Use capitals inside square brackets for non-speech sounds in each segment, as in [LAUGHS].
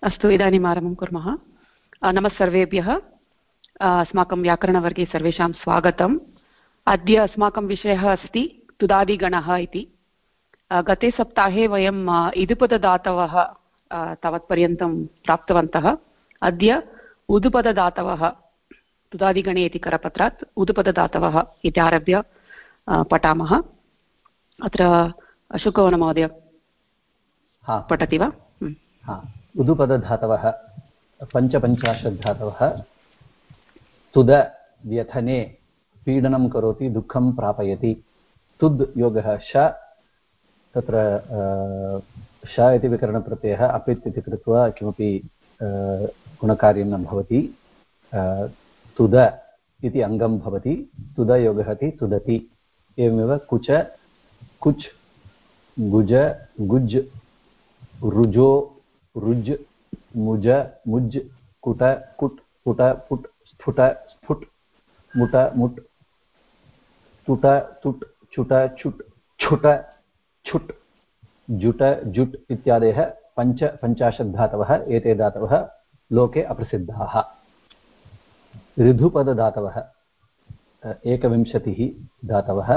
अस्तु इदानीम् आरम्भं कुर्मः। नमः सर्वेभ्यः। अस्माकं व्याकरणवर्गे सर्वेषां स्वागतम्। अद्य अस्माकं विषयः अस्ति तुदादिगणः इति। गते सप्ताहे वयम् इदुपदधातवः तावत्पर्यन्तं प्राप्तवन्तः। अद्य उदुपदधातवः तुदादिगणे इति करपत्रात् उदुपदधातवः इति आरभ्य पठामः। अत्र अशोकवनमहोदय पठति वा? उदुपदधातवः, पञ्चपञ्चाशद्धातवः, तुद व्यथने पीडनं करोति, दुःखं प्रापयति। तुद् योगः श, तत्र श इति विकरणप्रत्ययः, अपित् इति कृत्वा किमपि गुणकार्यं न भवति। तुद इति अङ्गं भवति तुदयोगः इति तुदति। एवमेव कुच, कुच्, गुज, गुज्, रुजो रुज्, मुज मुज् कुट, कुट् पुट पुट् स्फुट, स्फुट्, मुट, मुट्, तुट, तुट् चुट चुट् छुट, छुट्, जुट, जुट् इत्यादयः पञ्च पञ्चाशत् धातवः एते धातवः लोके अप्रसिद्धाः। ऋधुपदधातवः, एकविंशतिः धातवः,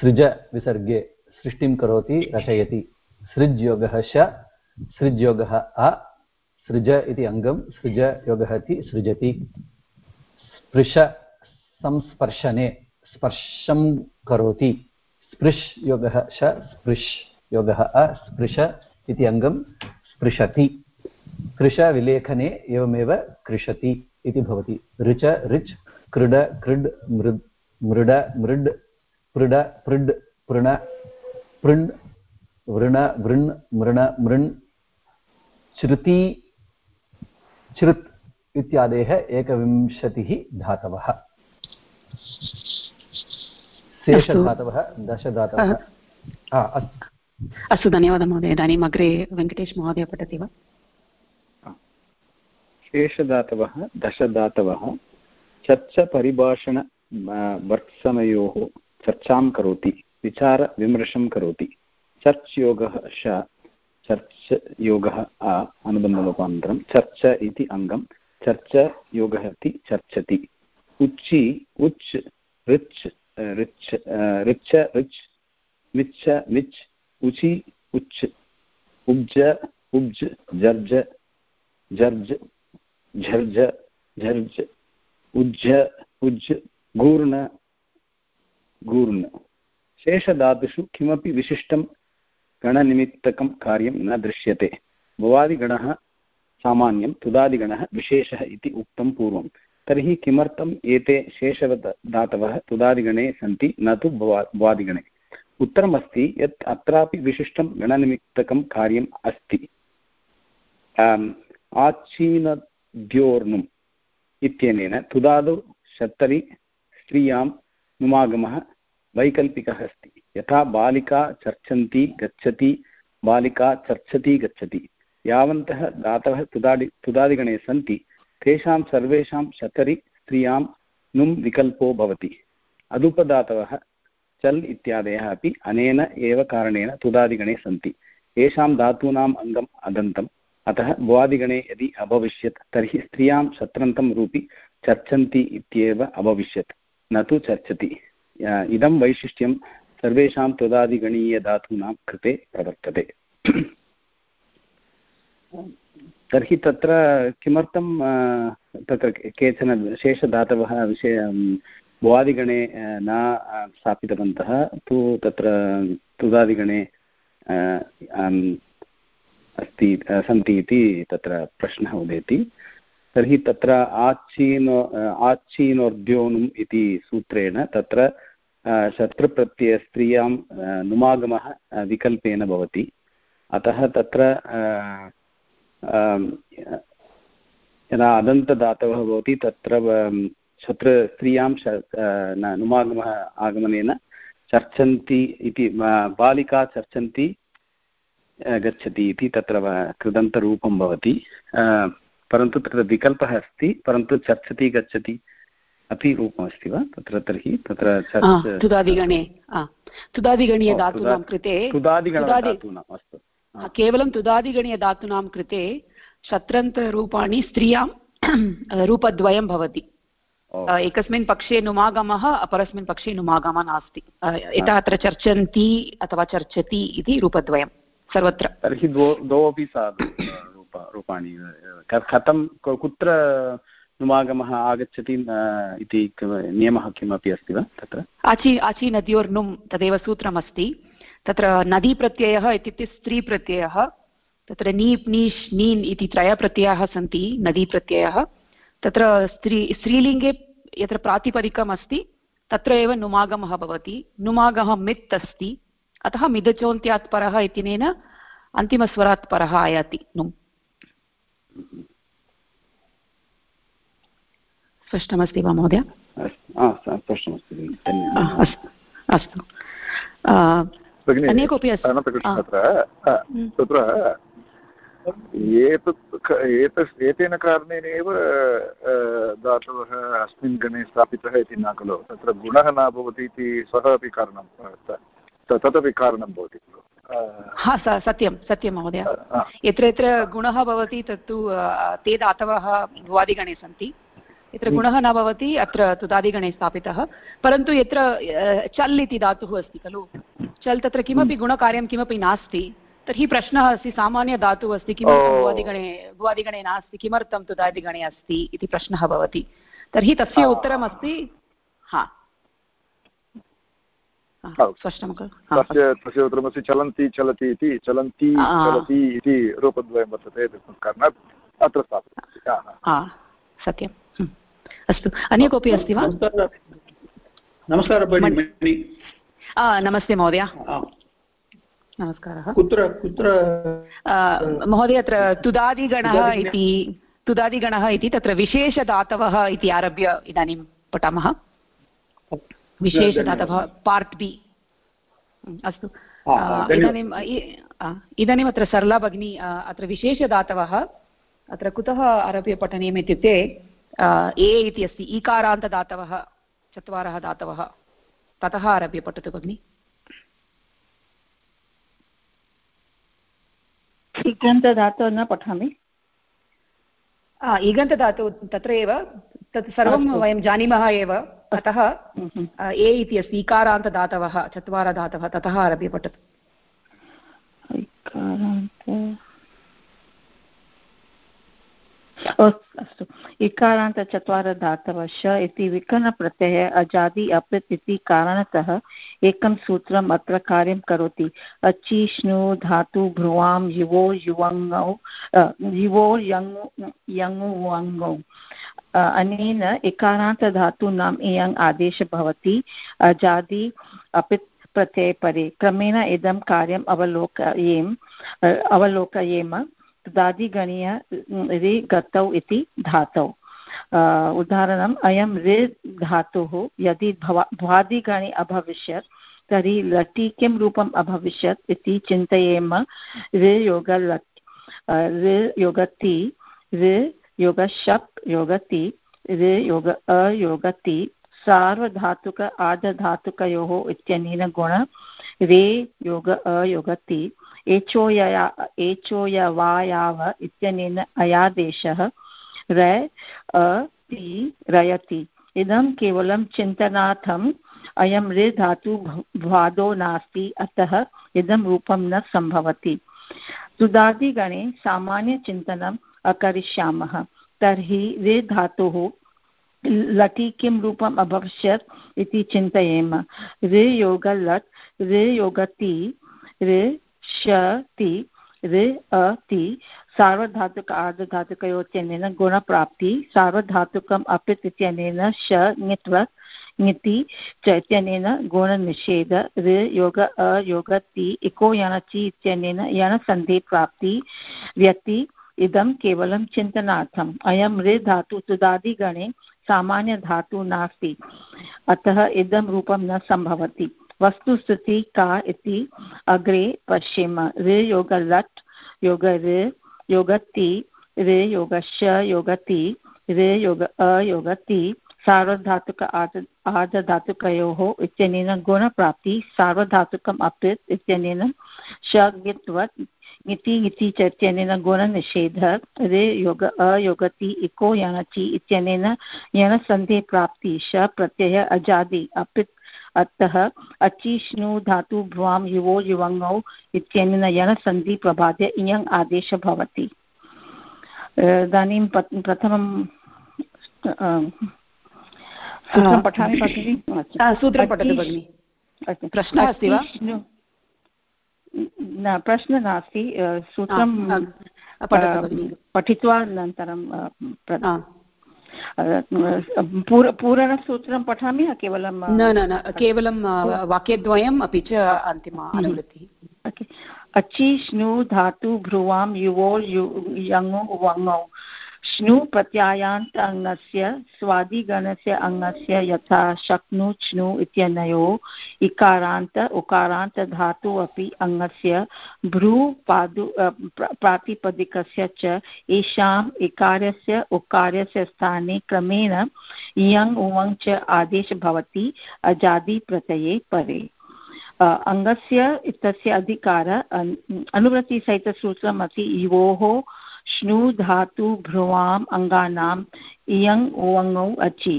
सृज विसर्गे सृष्टिं करोति, रचयति। सृज्योगः श सृज्योगः अ, सृज इति अङ्गं सृजयोगः इति सृजति। स्पृश संस्पर्शने, स्पर्शं करोति। स्पृश् योगः श, स्पृश् योगः अ, स्पृश इति अङ्गं स्पृशति। कृशविलेखने एवमेव कृशति इति भवति। ऋच, ऋच्, कृड, कृड्, मृद्, मृड, मृड्, पृड, पृड्, पृण, पृण्, वृण वृण् मृण, मृण् श्रुति श्रुत् इत्यादयः एकविंशतिः धातवः। शेषधातवः दशधातवः अस्तु। धन्यवादः महोदय। इदानीम् अग्रे वेङ्कटेशमहोदय पठति वा? शेषधातवः दशधातवः चर्चपरिभाषण वर्त्समयोः चर्चां करोति विचारविमर्शं करोति। चर्च् योगः श चर्च योगः अ चर्च इति अङ्गं, चर्च योगः इति चर्चति। उच्चि उच् ऋच् ऋच् ऋच्च ऋच्, मिच्छ, मिच्, उचि उच् उब्ज उब्ज, जर्ज जर्ज झर्झ झर्झ उज्झ उज्झ, गूर्ण गूर्ण। शेषधातुषु किमपि विशिष्टं गणनिमित्तकं कार्यं न दृश्यते। भवादिगणः सामान्यं, तुदादिगणः विशेषः इति उक्तं पूर्वं। तर्हि किमर्थम् एते शेषवत् धातवः तुदादिगणे सन्ति, न तु भवा, भवादिगणे? उत्तरमस्ति, यत् अत्रापि विशिष्टं गणनिमित्तकं कार्यम् अस्ति। आचीनद्योर्नुम् इत्यनेन तुदादौ शतरि स्त्रियाँ नुमागमः वैकल्पिकः अस्ति। यथा बालिका चर्चन्ति गच्छति, बालिका चर्चति गच्छति। यावन्तः धातवः तुदादि तुदादिगणे सन्ति। तेषां सर्वेषां शतरि स्त्रियाँ नुम् विकल्पो भवति। अदुपधातवः चल् इत्यादयः अपि अनेन एव कारणेन तुदादिगणे सन्ति। येषां धातूनाम् अङ्गम् अदन्तम्। अतः भुवादिगणे यदि अभविष्यत्, तर्हि स्त्रियाँ शत्रन्तं रूपि चर्चन्ति इत्येव अभविष्यत्। न तु चर्चति। इदं वैशिष्ट्यं सर्वेषां त्वदादिगणीयधातूनां कृते प्रवर्तते। तर्हि तत्र किमर्थं तत्र केचन शेषधातवः विषय भुवादिगणे न स्थापितवन्तः, तु तत्र तुदादिगणे अस्ति सन्ति इति तत्र प्रश्नः उदेति। तर्हि तत्र आचीनो आचीनोर्द्योनुम् इति सूत्रेण तत्र शत्रुप्रत्ययस्त्रियाँ नुमागमः विकल्पेन भवति। अतः तत्र यदा अदन्तदातवः भवति, तत्र शत्रुस्त्रियाँ नुमागमः आगमनेन चर्चन्ति इति बालिका चर्चन्ति गच्छति इति तत्र कृदन्तरूपं भवति। परन्तु तत्र विकल्पः अस्ति, परन्तु चर्चति, गच्छति। अपि रूपमस्ति वा? तत्र तर्हि तत्र तुदादिगणे तुदादिगणीयधातूनां कृते अस्तु। केवलं तुदादिगणीयधातूनां कृते शत्रन्तरूपाणि स्त्रियाँ रूपद्वयं भवति। एकस्मिन् पक्षे नुमागमः अपरस्मिन् पक्षे नुमागमः नास्ति। यथा अत्र चर्चन्ति अथवा चर्चति इति रूपद्वयं सर्वत्र। तर्हि द्वौ द्वौ अपि साधु रूपाणि कथं कुत्र नुमागमः आगच्छति इति नियमः किमपि अस्ति वा तत्र? आचि आचि नद्योर्नुं तदेव सूत्रमस्ति। तत्र नदीप्रत्ययः इत्युक्ते स्त्रीप्रत्ययः तत्र नीप् नीश् नीन् इति त्रयप्रत्ययाः सन्ति नदीप्रत्ययः तत्र स्त्री स्त्रीलिङ्गे यत्र प्रातिपदिकम् अस्ति तत्र एव नुमागमः भवति। नुमागमः मित् अस्ति। अतः मिदचोन्त्यात् परः इत्यनेन अन्तिमस्वरात् परः आयाति नुम्। स्पष्टमस्ति वा महोदय? स्पष्टमस्ति अस्तु अन्य कोऽपि तत्र एतत् एतस् एतेन कारणेनैव धातवः अस्मिन् गणे स्थापितः इति न खलु। तत्र गुणः न भवति इति सः अपि कारणं तदपि कारणं भवति खलु। हा सत्यं सत्यं महोदय। यत्र यत्र गुणः भवति तत्तु ते धातवः भुवादिगणे सन्ति। यत्र गुणः न भवति अत्र तुदादिगणे स्थापितः। परन्तु यत्र चल् इति धातुः अस्ति खलु? चल् तत्र किमपि गुणकार्यं किमपि नास्ति। तर्हि प्रश्नः अस्ति सामान्यधातुः अस्ति किमर्थं भुवादिगणे भुवादिगणे नास्ति किमर्थं तुदादिगणे अस्ति इति प्रश्नः भवति। तर्हि तस्य उत्तरमस्ति हा। स्पष्टं तस्य उत्तरमस्ति चलन्ति चलति इति चलन्ति चलति इति रूपद्वयं वर्तते कारणात् अत्र स्थापितं सत्यम्। अस्तु। अन्य कोऽपि अस्ति वा? नमस्कारः। नमस्ते महोदय। नमस्कारः। कुत्र कुत्र? महोदय अत्र तुदादिगणः इति तुदादिगणः इति तत्र विशेषदातवः इति आरभ्य इदानीं पठामः। विशेषदातवः पार्ट् बि। अस्तु। इदानीम् इदानीम् अत्र सरला भगिनी अत्र विशेषदातवः अत्र कुतः आरभ्य पठनीयम् इत्युक्ते ए इति अस्ति ईकारान्तदातवः चत्वारः दातवः। ततः आरभ्य पठतु भगिनि। इगन्तधातुः न पठामि। इगन्तधातु तत्र एव तत् सर्वं वयं जानीमः एव। अतः ए इति अस्ति इकारान्तदातवः चत्वारः धातवः ततः आरभ्य पठतु। अस्तु। इकारान्त चत्वारः धातवः श इति विकरणप्रत्ययः अजादि अपित् इति कारणतः एकं सूत्रम् अत्र कार्यं करोति। अचिष्णु धातु, भ्रुवां, युवो युवङौ युवो यङु यङुवङौ अनेन इकारान्तधातूनाम् इयङ् आदेशः भवति। अजादि अपित् प्रत्ययपरे क्रमेण इदं कार्यम् अवलोकयेम अवलोकयेम। दादिगणीय रि गतौ इति धातौ। उदाहरणम्, अयं ऋ धातुः यदि भवा, भ्वादिगणे अभविष्यत्, तर्हि लटि किं रूपम् अभविष्यत् इति चिन्तयेम। ऋ योग लट् ऋ योगति ऋ योगशप् योगति ऋ योग अयोगति सार्वधातुक आर्धधातुकयोः इत्यनेन गुण रे, योग, अयोगति, एचोयया, एचोयवायाव इत्यनेन अयादेशः, र अति रयति। इदं केवलं चिन्तनार्थम् अयं ऋ धातु भ्वादो नास्ति, अतः इदं रूपं न सम्भवति। सुदादिगणे सामान्यचिन्तनम् अकरिष्यामः। तर्हि ऋ धातुः लटि किं रूपम् अभविष्यत् इति चिन्तयेम। ऋ योग लट् ऋ योगति ऋ शति ऋ अति सार्वधातुक आर्धधातुकयोत्यनेन गुणप्राप्ति, सार्वधातुकम् अपित् इत्यनेन श ङित्वत्, ङिति च इत्यनेन गुणनिषेध ऋ योग अयोगति इको यणचि इत्यनेन यणसन्धिप्राप्ति, व्यति इदं केवलं चिन्तनार्थम्। अयं रे धातु तुदादिगणे सामान्यधातुः नास्ति। अतः इदं रूपं न सम्भवति। वस्तुस्थितिः का इति अग्रे पश्येम। ऋ योग लट्, योग ऋ योगति रे योगश योगति रे योग अयोगति सार्वधातुक आर्ध आर्धधातुकयोः इत्यनेन गुणप्राप्ति, सार्वधातुकम् अपित् इत्यनेन शगित्वत् इति इति च इत्यनेन गुणनिषेधः, रे योग, अयोगति, इको यणचि इत्यनेन यणसन्धेः प्राप्ति श प्रत्यय अजादि अपित् अतः अचिष्णु धातु भ्वां युवो युवङौ इत्यनेन यणसन्धि प्रबाद्य इयङ् आदेशः भवति। इदानीं प्रथमं सूत्रं पठामि भगिनि सूत्रं पठतु भगिनि। प्रश्नः अस्ति वा? न प्रश्नः नास्ति सूत्रं पठित्वा अनन्तरं पूर पूरणसूत्रं पठामि केवलं न न न केवलं वाक्यद्वयम् अपि च अन्तिम अनुवृत्तिः। अचिष्णु धातु भ्रुवां युवो यु यङो वङौ। श्नु प्रत्यायान्त अङ्गस्य स्वादिगणस्य अङ्गस्य यथा शक्नु च्नु इत्यनयोः इकारान्त, उकारान्त धातु अपि अङ्गस्य भ्रू पादु प्रातिपदिकस्य च येषाम् इकारस्य, उकारस्य स्थाने क्रमेण इयङ् उवङ् च आदेश भवति, अजादिप्रत्यये परे। अङ्गस्य इत्यस्य अधिकार अनुवृत्तिसहितसूत्रमस्ति युवोः श्नु धातु भ्रुवाम् अङ्गानाम् इयङ् ओङौ अचि।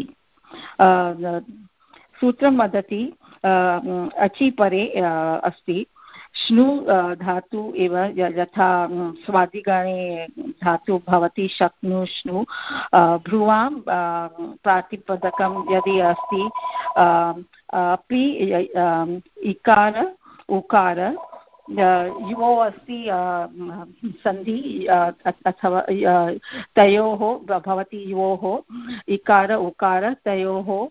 सूत्रं वदति अचि परे अस्ति। श्नु धातु एव यथा स्वादिगणे धातु भवति शक्नु, श्नु। भ्रुवां प्रातिपदकं यदि अस्ति अपि इकार, उकार युवो अस्ति सन्धि अथवा तयोः भवति युवोः इकार, उकार, तयोः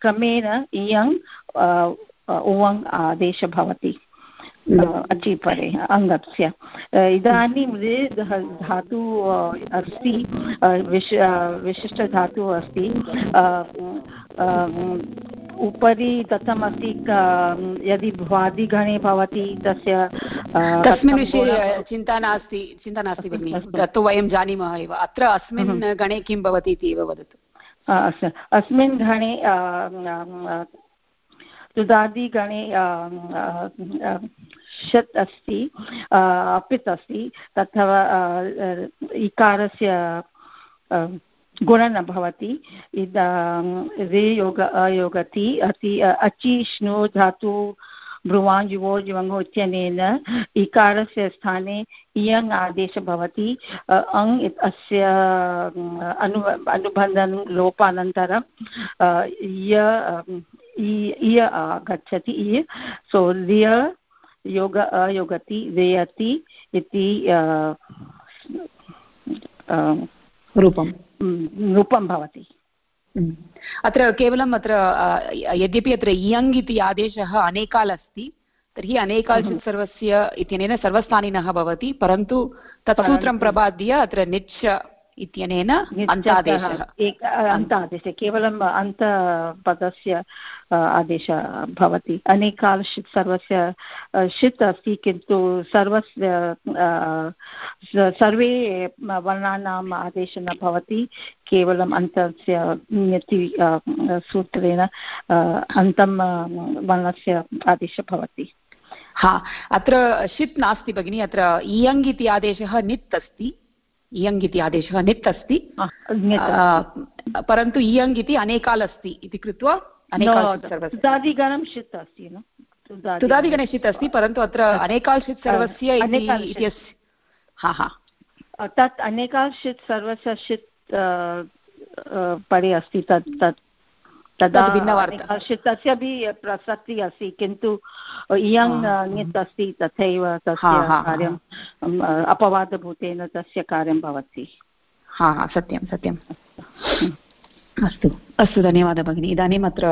क्रमेण इयङ् उवङ् आदेश भवति। अचिपरे, अङ्गस्य। इदानीं धातु अस्ति विश विशिष्टधातुः अस्ति उपरि दत्तमस्ति यदि भ्वादिगणे भवति तस्य तस्मिन् विषये चिन्ता नास्ति चिन्ता नास्ति भगिनि तत्तु वयं जानीमः एव। अत्र अस्मिन् गणे किं भवति इति एव वदतु। अस्मिन् गणे तुदादिगणे षत् अस्ति अपित् अस्ति तथा इकारस्य गुण न भवति रे योग, अयोगति, अति, अचि अचिष्णु धातु, ब्रुवां, युवो युवङो इत्यनेन इकारस्य स्थाने इयङ् आदेशः भवति। अङ् अस्य अनु, अनुबन्धनं लोपानन्तरं य इय आगच्छति। इय सो लिय, योग, अयोगति, रेयति इति रूपं रूपं भवति। अत्र केवलम् अत्र यद्यपि अत्र इयङ् इति आदेशः अनेकाल् अस्ति तर्हि अनेकाल् सर्वस्य इत्यनेन सर्वस्थानिनः भवति परन्तु तत्सूत्रं प्रबाद्य अत्र निच् इत्यनेन अन्तादेशः। केवलम् अन्तपदस्य आदेशः भवति। अनेकाल् षित् सर्वस्य षित् अस्ति किन्तु सर्वस्य सर्वे वर्णानाम् आदेशः न भवति। केवलम् अन्तस्य सूत्रेण अन्तं वर्णस्य आदेशः भवति। हा अत्र षित् नास्ति भगिनि अत्र इयङ् इति आदेशः नित् अस्ति। इयङ् इति आदेशः नित् अस्ति। परन्तु इयङ् इति अनेकाल् अस्ति इति कृत्वा तुदादिगणं षित् अस्ति तुदादिगणे षित् अस्ति परन्तु अत्र अनेकाल् षित् सर्वस्य हा हा। तत् अनेकाल् षित् सर्वस्य षित् परे अस्ति तत् तत् तदा तस्य अपि प्रसक्तिः अस्ति किन्तु इयङ् ङित् अस्ति तथैव तस्य कार्यम् अपवादभूतेन तस्य कार्यं भवति। हा हा सत्यं सत्यम् अस्तु अस्तु धन्यवादः भगिनि। इदानीम् अत्र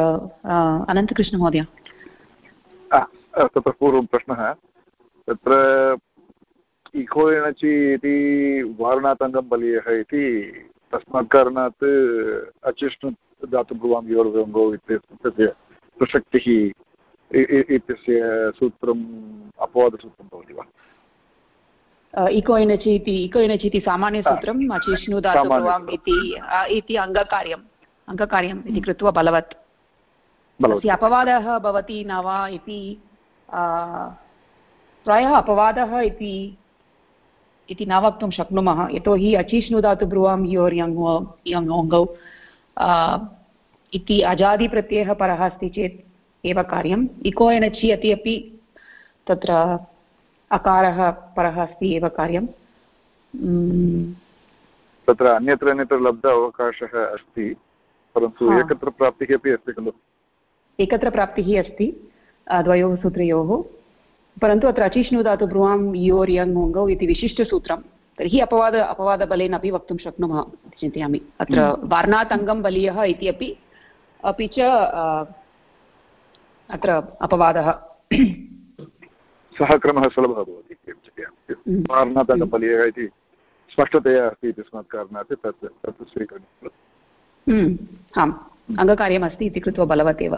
अनन्तकृष्णमहोदय तत्र पूर्वं प्रश्नः। तत्र इको एणचि इति वारणातङ्गं बलीयः इति तस्मात् कारणात् अचिष्णु धातुभ्रुवां योर्वङ्गौ इत्यस्य प्रसक्तिः इत्यस्य सूत्रम् अपवादसूत्रं भवति वा? इको एनचि इति इको एनचि इति सामान्यसूत्रम् अचिष्णु धातुभ्रुवाम् इति इति अङ्गकार्यं अङ्गकार्यम् इति कृत्वा बलवत्। तस्य अपवादः भवति न वा इति प्रायः अपवादः इति इति न वक्तुं शक्नुमः। यतोहि अचिष्णुधातु ब्रुवां योर् यङ् यङ् ओङ्गौ इति अजादिप्रत्ययः परः अस्ति चेत् एव कार्यम्। इको एणचि अति अपि तत्र अकारः परः अस्ति एव कार्यं तत्र अन्यत्र अन्यत्र लब्ध अवकाशः अस्ति परन्तु एकत्र प्राप्तिः अपि अस्ति खलु। एकत्र प्राप्तिः अस्ति द्वयोः सूत्रयोः। परन्तु अत्र अचिष्णु धातु ब्रुवां योर् यङ् ओङ्गौ इति विशिष्टसूत्रं तर्हि अपवाद अपवादबलेन अपि वक्तुं शक्नुमः इति चिन्तयामि। अत्र हम्म। वार्णात् अङ्गं बलीयः इति अपि अपि च अत्र अपवादः। सः क्रमः सुलभः भवति हम्म। वार्णात् अङ्गबलीयः इति स्पष्टतया अस्ति इत्यस्मात् कारणात् तत् तत् स्वीकरणीयम् हम्म। आम् अङ्गकार्यमस्ति इति कृत्वा बलवत् एव।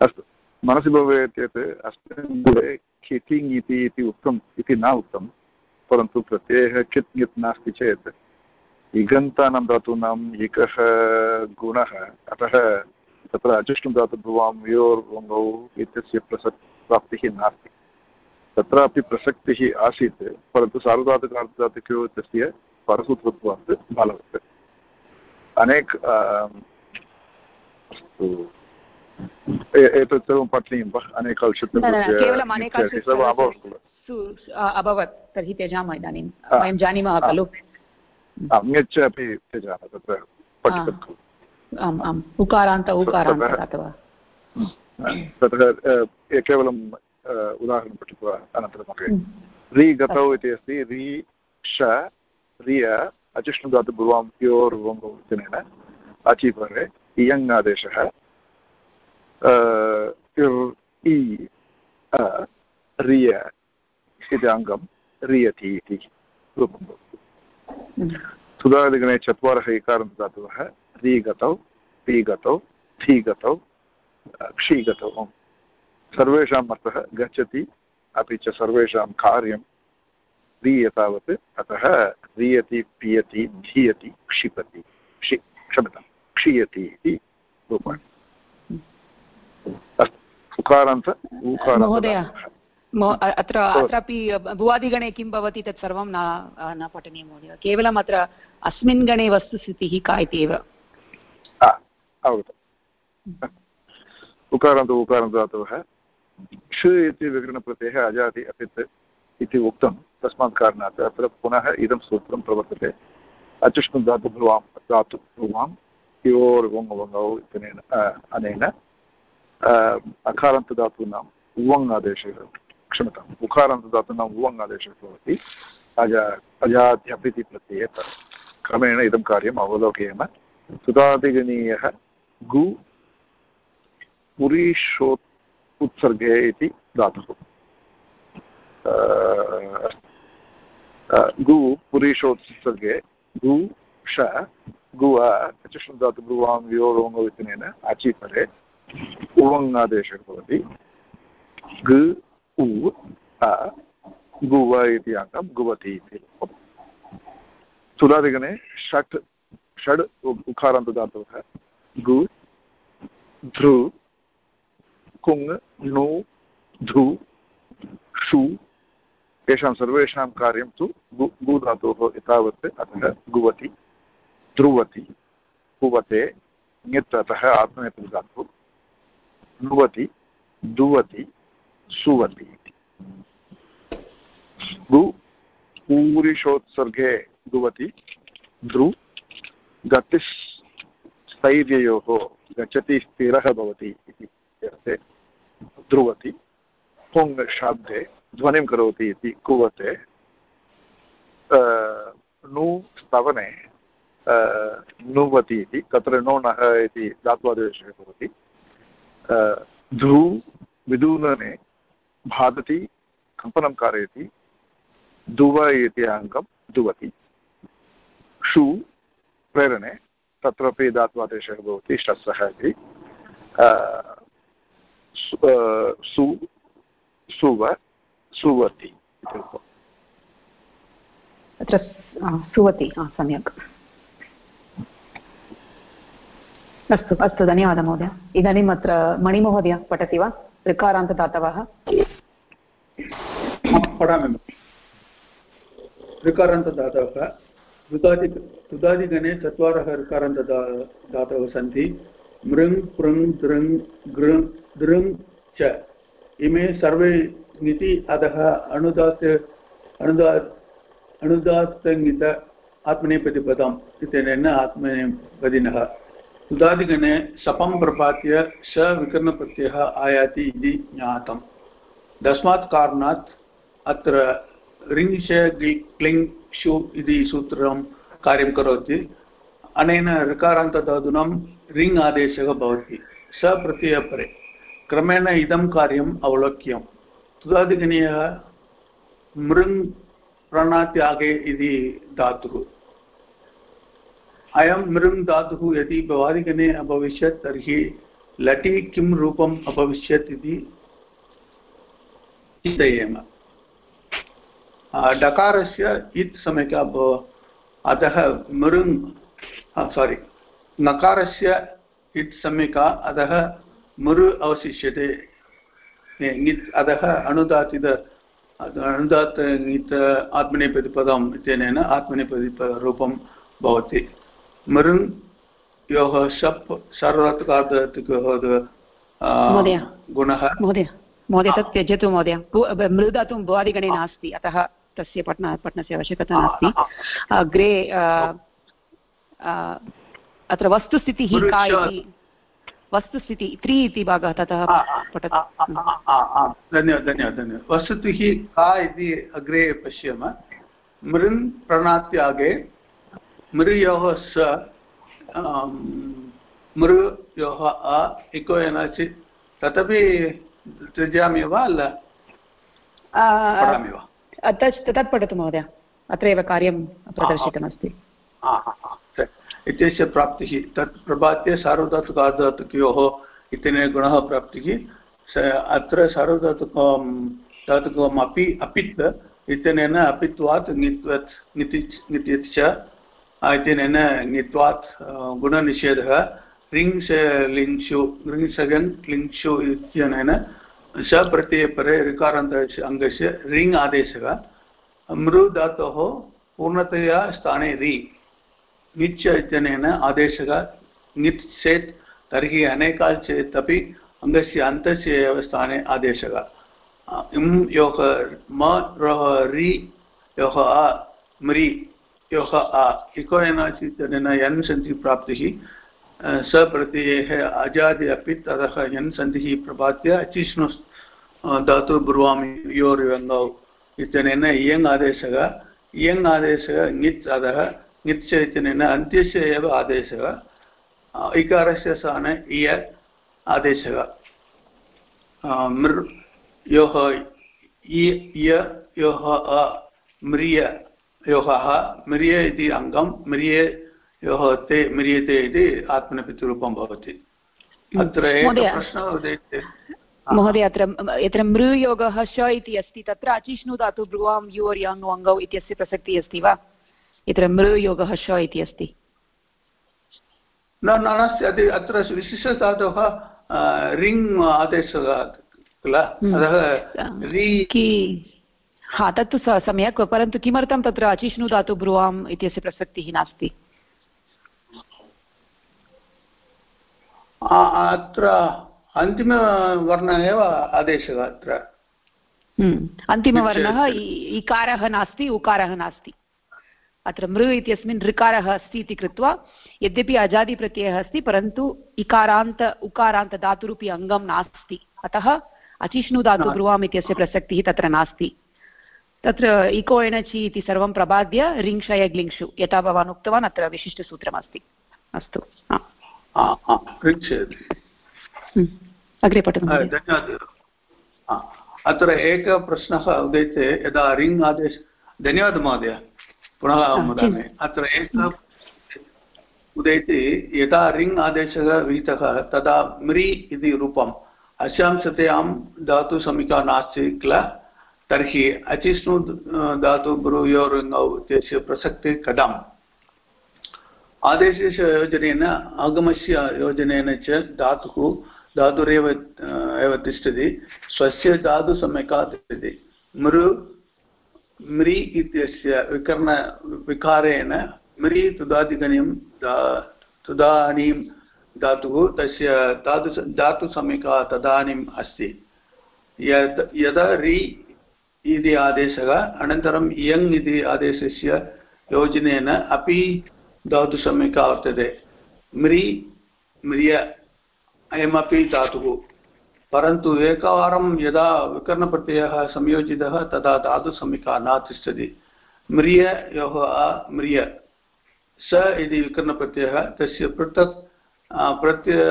अस्तु। मनसि भवेत् यत् अस्मिन् गुणे खितिङ् इति इति उक्तम् इति न उक्तं परन्तु प्रत्ययः चित् यत् नास्ति चेत् इगन्तानां धातूनाम् एकः गुणः, अतः तत्र अजुष्टं धातु भुवां योर्वङ्गौ इत्यस्य प्रसक् प्राप्तिः नास्ति। तत्रापि प्रसक्तिः आसीत्, परन्तु सार्वधातुकार्धधातुकयो तस्य परसूत्रत्वात् बालवत्। अनेक अस्तु। एतत् सर्वं पठनीयं वा? अनेकाल् अभवत् तर्हि त्यजामः इदानीं। वयं जानीमः खलु। अन्यच्च अपि त्यजामः तत्र आम् आम् उकारान्त उकारान्त अथवा। तत्र केवलम् उदाहरणं पठित्वा अनन्तरम् अग्रे रि गतौ इति अस्ति रि श रिय अचिष्णुधातु भुवां योर्वङ्गौ इत्यनेन अचिपरे इयङ् आदेशः। इ रिय इति अङ्गं रियति इति रूपं भवति। सुधादिगणे चत्वारः इकारन्तदातवः रीगतौ, पीगतौ थीगतौ क्षीगतौ। सर्वेषाम् अर्थः गच्छति, अपि च सर्वेषां कार्यं रीय तावत् अतः रीयति, पीयति, धीयति, क्षिपति, क्षि क्षम्यतां क्षीयति इति रूपाणि। उकारान्त महोदय अत्र अत्रापि भुवादिगणे किं भवति तत् सर्वं न न पठनीयं महोदय। केवलम् अत्र अस्मिन् गणे वस्तुस्थितिः का इति एव। अवगतम्। उकारान्त उकारान्तदातवः ष इति विकरणप्रत्ययः अजाति अपित् इति उक्तं। तस्मात् कारणात् अत्र पुनः इदं सूत्रं प्रवर्तते। अचुष्णु धातुभ्रुवां धातुभ्रुवां योर्वङ्गवङ्गौ इत्यनेन अनेन अकारान्तधातूनाम् उवङ् आदेशः क्षम्यताम् उकारान्तधातूनाम् उवङ् आदेशः भवति अज प्रत्यये क्रमेण इदं कार्यम् अवलोकयेम सुधादिगणीयः गु पुरीषोत् उत्सर्गे इति धातुः गु पुरीषोत्सर्गे गु ष गु चतुष्धातु ब्रुवां योरोङ्गवित्तेन अचिपरे उवङ् आदेशः भवति ग उ अ गुव इति अङ्गं गुवति इति तुलादिगणे षट् षड् उकारान्तदातवः गु धृ कुङ् नु धु षु तेषां सर्वेषां कार्यं तु गु गु धातोः एतावत् अतः गुवति ध्रुवति कुवते ङित् अतः आत्मनेपदधातुः नुवति, दुवति, सुवति इति। गु पूरिषोत्सर्गे दुवति ध्रु गतिस्थैर्ययोः गच्छति स्थिरः भवति इति अर्थे ध्रुवति, पुङ् शाब्दे ध्वनिं करोति इति कुवते नु स्तवने नुवति इति, तत्र नो नः इति धात्वादेशः भवति। ध्रु विदूलने भादति, कम्पनं कारयति दुव इति अङ्गं दुवति। षु प्रेरणे, तत्रापि धात्वादेशः भवति शस्सः इति। सु सुव, सुवति तत्र सुवति सम्यक्। अस्तु अस्तु, धन्यवादः महोदय। इदानीम् अत्र मणिमहोदय पठति वा? ऋकारान्तदातवः। पठामि ऋकारान्तदातवः। ऋतादि ऋतादिगणे चत्वारः ऋकारान्तदा सन्ति। मृङ्, पृङ्, दृङ् दृङ् च। इमे सर्वे ङिति अधः अनुदात् अनुदा अनुदात्तङित आत्मनेपदिपदम् इत्यनेन आत्मनेपदिनः उदादिगणे सपं प्रपात्य स विकरणप्रत्ययः आयाति इति ज्ञातम्। तस्मात् कारणात् अत्र रिङ् क्लिङ् शु इति सूत्रं कार्यं करोति। अनेन ऋकारान्तधातूनां रिङ् आदेशः भवति। स प्रत्ययपरे। क्रमेण इदं कार्यम् अवलोक्यं तुदादिगणीयः मृङ् प्राणात्यागे इति धातुः। अयं मृङ् धातुः यदि भवादिगणे अभविष्यत् तर्हि लटि किं रूपम् अभविष्यत् इति चिन्तयेम। डकारस्य इत् सम्यक् अतः मृङ् सारि नकारस्य इत् सम्यक्, अतः मृ अवशिष्यते। अतः अनुदातित अनुदात् ङित् आत्मनेपदिपदम् इत्यनेन आत्मनेपदिरूपं भवति। मृङ् योः शप् सार्वधातुकार्धतिकोः गुणः। महोदय महोदय तत् त्यजतु महोदय। मृदातुं भुवादिगणे नास्ति अतः तस्य पठन पठनस्य आवश्यकता नास्ति। अग्रे अत्र वस्तुस्थितिः का इति। वस्तुस्थिति त्रि इति भागः ततः पठतु। धन्यवादः धन्यवादः धन्यवादः। वस्तुतिः का इति अग्रे पश्याम। मृन् प्रणात्यागे मृयोः स मृयोः अ इको एनाचि तदपि त्यजामि वा अल पठामि वा? तत् पठतु महोदय। अत्रैव कार्यं प्रदर्शितमस्ति। इत्यस्य प्राप्तिः तत् प्रभात्य सार्वधातुकार्धातुकयोः इत्यनेन गुणः प्राप्तिः। अत्र सार्वधातुक धातुकम् अपि अपित् इत्यनेन अपित्वात् ङित्वत् ङितिच् ङितिच् इत्यनेन ङित्वात् गुणनिषेधः। रिङ् लिङ्क्षु रिङ्सगन् लिङ्क्षु इत्यनेन स प्रत्ययपरे ऋकारान्त अङ्गस्य रिङ् आदेशः। मृ धातोः पूर्णतया स्थाने रि। ङिच् इत्यनेन आदेशः ङित् चेत् तर्हि अनेकाल् चेत् अपि अङ्गस्य अन्तस्य एव स्थाने आदेशः। इं योः म रोः रि योः अ म्रि योः अ इको एनाचि इत्यनेन यन् सन्धिः प्राप्तिः स प्रत्ययः अजादि अपि ततः यन् सन्धिः प्रपात्य अचिष्णु धातु ब्रुवामि योर्यङ्गौ इत्यनेन इयङ् आदेशः इयङ् आदेशः ङित् अधः, ङित् इत्यनेन अन्त्यस्य एव आदेशः। इकारस्य स्थाने इय आदेशः। मृ, योः इय योः अ म्रिय योः म्रिय इति अङ्गं म्रिय योः ते म्रियते इति आत्मनेपतिरूपं भवति। अत्र एकः प्रश्नः उदेति महोदय अत्र यत्र मृयोगः श इति अस्ति तत्र अचिष्णु धातु ब्रुवां युवर् यङ् वङ्गौ इत्यस्य प्रसक्तिः अस्ति वा? यत्र मृयोगः श इति अस्ति। न नास्ति अत्र विशिष्टधातोः रिङ् आदेशः किल? अतः हा तत्तु सम्यक् परन्तु किमर्थं तत्र अचिष्णु धातु ब्रुवाम् इत्यस्य प्रसक्तिः नास्ति? अत्र अन्तिमवर्णः एव आदेशः अत्र। अन्तिमवर्णः इकारः नास्ति उकारः नास्ति। अत्र मृ इत्यस्मिन् ऋकारः अस्ति इति कृत्वा यद्यपि अजादिप्रत्ययः अस्ति परन्तु इकारान्त उकारान्त धातुरूपी अङ्गं नास्ति। अतः अचिष्णु धातु ब्रुवाम् इत्यस्य प्रसक्तिः तत्र नास्ति। तत्र इको एणचि इति सर्वं प्रबाद्य रिङ्क्षय ग्लिङ्क्षु यथा भवान् उक्तवान् अत्र विशिष्टसूत्रमस्ति। अस्तु अग्रे पठतु अत्र एकः प्रश्नः उदेते यदा रिङ् आदेश धन्यवादः महोदय। पुनः वदामि। अत्र एकः उदेति यदा रिङ् आदेशः विहितः तदा म्रि इति रूपम्। अशांशतयां धातुसमिका नास्ति किल? तर्हि अचिष्णु धातु ब्रूयोरुङ्गौ इत्यस्य प्रसक्तिः कथम्? आदेशस्य योजनेन, आगमस्य योजनेन च धातुः, धातुरेव एव तिष्ठति, स्वस्य धातुसम्यकात् तिष्ठति मृ म्रि इत्यस्य विकर्ण, विकारेण म्रि तुदादिगणीं तुदानीं धातुः, तस्य धातु धातुसम्यका तदानीम् अस्ति। यत् यदा रि इति आदेशः। अनन्तरम् इयङ् इति आदेशस्य योजनेन अपि धातुसम्यका वर्तते म्रि, म्रिय, अयमपि धातुः। परन्तु एकवारं यदा विकरणप्रत्ययः संयोजितः, तदा धातुसम्यका न तिष्ठति म्रिययोः म्रिय। स इति विकरणप्रत्ययः, तस्य पृथक् प्रत्यय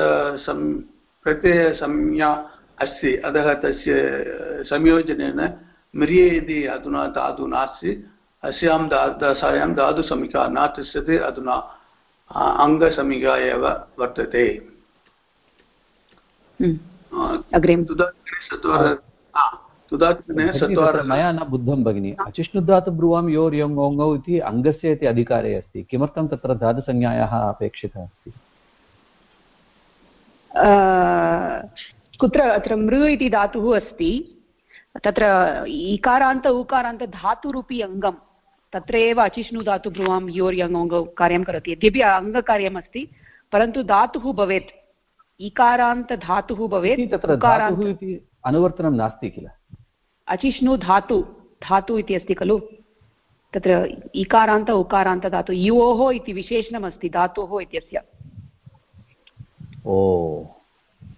प्रत्ययसंज्ञा अस्ति। अतः तस्य, संयोजनेन म्रिये इति अधुना धातु नास्ति। अस्यां दा दशायां धातुसमिका न तिष्ठति अधुना अङ्गसमिका एव वर्तते। मया न बुद्धं भगिनि। अचिष्णुधातु ब्रुवां योर् यङ् ओङ्गौ इति अङ्गस्य इति अधिकारे अस्ति। किमर्थं तत्र धातुसंज्ञायाः अपेक्षिता अस्ति? कुत्र अत्र मृ इति धातुः अस्ति। तत्र इकारान्त उकारान्त धातुरूपी अङ्गं। तत्र एव अचिष्णु धातु भ्रुवां योर् यङ् कार्यं करोति। यद्यपि अङ्गकार्यमस्ति परन्तु धातुः भवेत्। इकारान्तधातुः भवेत् तत्र इति अनुवर्तनं नास्ति किल? अचिष्णु धातु धातु इति अस्ति खलु? तत्र इकारान्त उकारान्त धातु युवोः इति विशेषणमस्ति धातोः इत्यस्य। ओ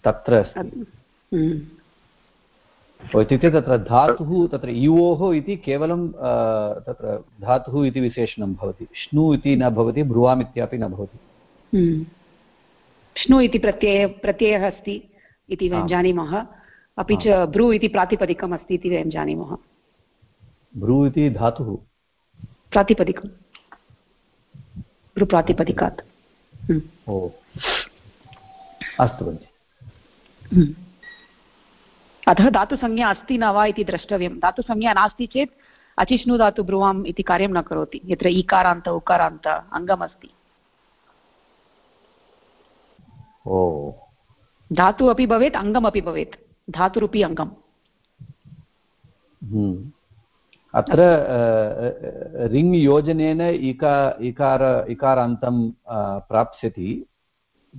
तत्र। इत्युक्ते तत्र धातुः तत्र युवोः इति केवलं तत्र धातुः इति विशेषणं भवति। श्नु इति न भवति भ्रुवाम् इत्यपि न भवति। हम्म। श्नु इति प्रत्यय प्रत्ययः अस्ति इति वयं जानीमः। अपि च भ्रू इति प्रातिपदिकम् अस्ति इति वयं जानीमः। भ्रू इति धातुः? प्रातिपदिकं भ्रूप्रातिपदिकात् हम्म। ओ। अस्तु भगिनि। अतः धातुसंज्ञा अस्ति न वा इति द्रष्टव्यं। धातुसंज्ञा नास्ति चेत् अचिष्णु धातु ब्रुवाम् इति कार्यं न करोति। यत्र ईकारान्त उकारान्त अङ्गमस्ति। ओ। धातु अपि भवेत् अङ्गमपि भवेत्। धातुरूपी अङ्गम्। हम्म। अत्र रिङ् योजनेन इका इकार इकारान्तं प्राप्स्यति।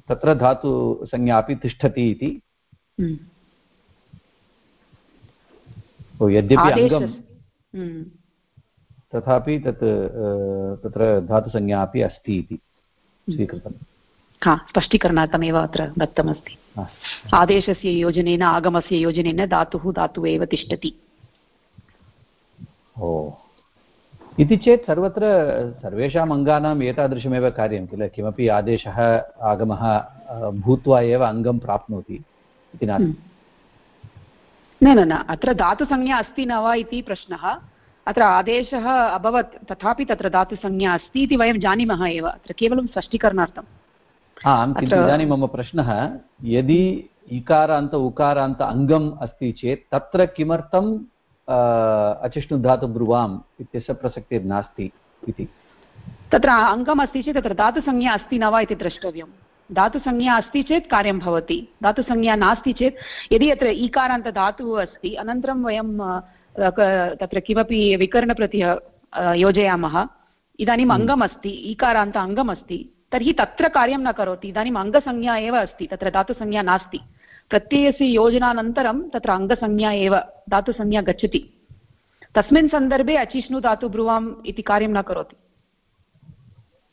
तत्र धातुसंज्ञा अपि तिष्ठति इति। हम्म। यद्यपि अङ्गं हम्म। तथापि तत् तत्र धातुसंज्ञा अपि अस्ति इति हम्म। स्वीकृतं हा स्पष्टीकरणार्थमेव अत्र दत्तमस्ति। आदेशस्य योजनेन आगमस्य योजनेन धातुः धातुः एव तिष्ठति। ओ। इति चेत् सर्वत्र सर्वेषाम् अङ्गानाम् एतादृशमेव कार्यं किल? किमपि आदेशः आगमः भूत्वा एव अङ्गं प्राप्नोति इति नास्ति। हम्म। न न न अत्र धातुसंज्ञा अस्ति न वा इति प्रश्नः। अत्र आदेशः अभवत् तथापि तत्र धातुसंज्ञा अस्ति इति वयं जानीमः एव। अत्र केवलं स्पष्टीकरणार्थम्। आम् किन्तु इदानीं मम प्रश्नः यदि इकारान्त उकारान्त अङ्गम् अस्ति चेत् तत्र किमर्थं अचिष्णुधातु ब्रुवाम् इत्यस्य प्रसक्तिर्नास्ति इति? तत्र अङ्गम् अस्ति चेत् तत्र धातुसंज्ञा अस्ति न वा इति द्रष्टव्यं धातुसंज्ञा अस्ति चेत् कार्यं भवति। धातुसंज्ञा नास्ति चेत् यदि अत्र ईकारान्तधातुः अस्ति अनन्तरं वयं तत्र किमपि विकरणप्रत्ययः योजयामः। इदानीम् हम्म। अङ्गम् अस्ति ईकारान्त अङ्गम् अस्ति तर्हि तत्र कार्यं न करोति। इदानीम् अङ्गसंज्ञा एव अस्ति तत्र धातुसंज्ञा नास्ति। प्रत्ययस्य योजनानन्तरं तत्र अङ्गसंज्ञा एव धातुसंज्ञा गच्छति। तस्मिन् सन्दर्भे अचिष्णु धातु ब्रुवाम् इति कार्यं न करोति।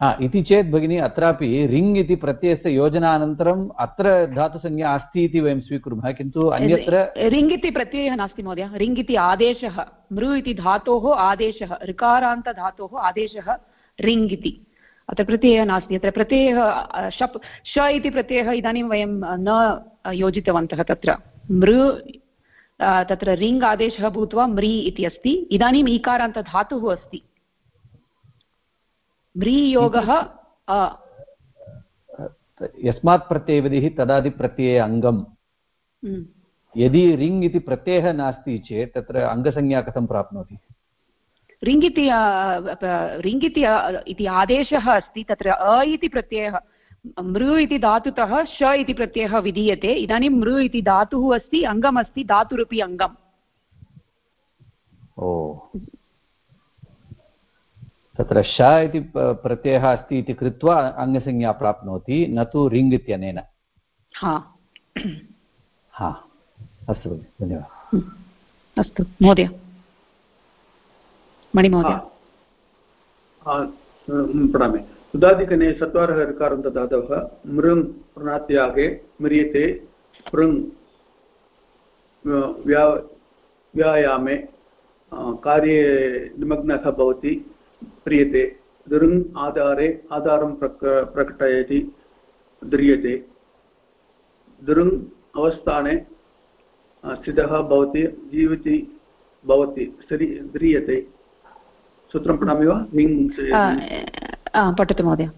इति चेत् भगिनि, अत्रापि रिङ् इति प्रत्ययस्य योजनानन्तरम् अत्र धातुसंज्ञा अस्ति इति वयं स्वीकुर्मः, किन्तु अन्यत्र रिङ् इति प्रत्ययः नास्ति महोदय। रिङ् इति आदेशः, मृ इति धातोः आदेशः ऋकारान्तधातोः आदेशः रिङ् इति। अत्र प्रत्ययः नास्ति। अत्र प्रत्ययः, शप्, श इति प्रत्ययः इदानीं वयं न योजितवन्तः तत्र। मृ तत्र रिङ् आदेशः भूत्वा म्रि इति अस्ति। इदानीम् ईकारान्तधातुः अस्ति। म्रीयोगः यस्मात् प्रत्ययवदिः तदादिप्रत्यये अङ्गम्। यदि रिङ् इति प्रत्ययः नास्ति चेत् तत्र अङ्गसंज्ञा कथं प्राप्नोति? रिङ् इति रिङ् इति इति आदेशः अस्ति तत्र अ इति प्रत्ययः मृ इति धातुतः श इति प्रत्ययः विधीयते। इदानीं मृ इति धातुः अस्ति अङ्गमस्ति धातुरपि अङ्गम्। ओ। तत्र श इति प्रत्ययः अस्ति इति कृत्वा अङ्गसंज्ञा प्राप्नोति न तु रिङ् इत्यनेन। हा। हा। अस्तु धन्यवादः। अस्तु महोदय। मणिमहोदय। पठामि। उदादिकने चत्वारः ऋकारं ददातवः मृङ् प्रणात्यागे म्रियते पृङ् व्या व्यायामे कार्ये निमग्नः भवति। प्रियते दृङ् आधारे आधारं प्रक प्रकटयति ध्रियते दृङ् अवस्थाने स्थितः भवति जीवति भवति ध्रियते सूत्रं पठामि वा? पठतु महोदय।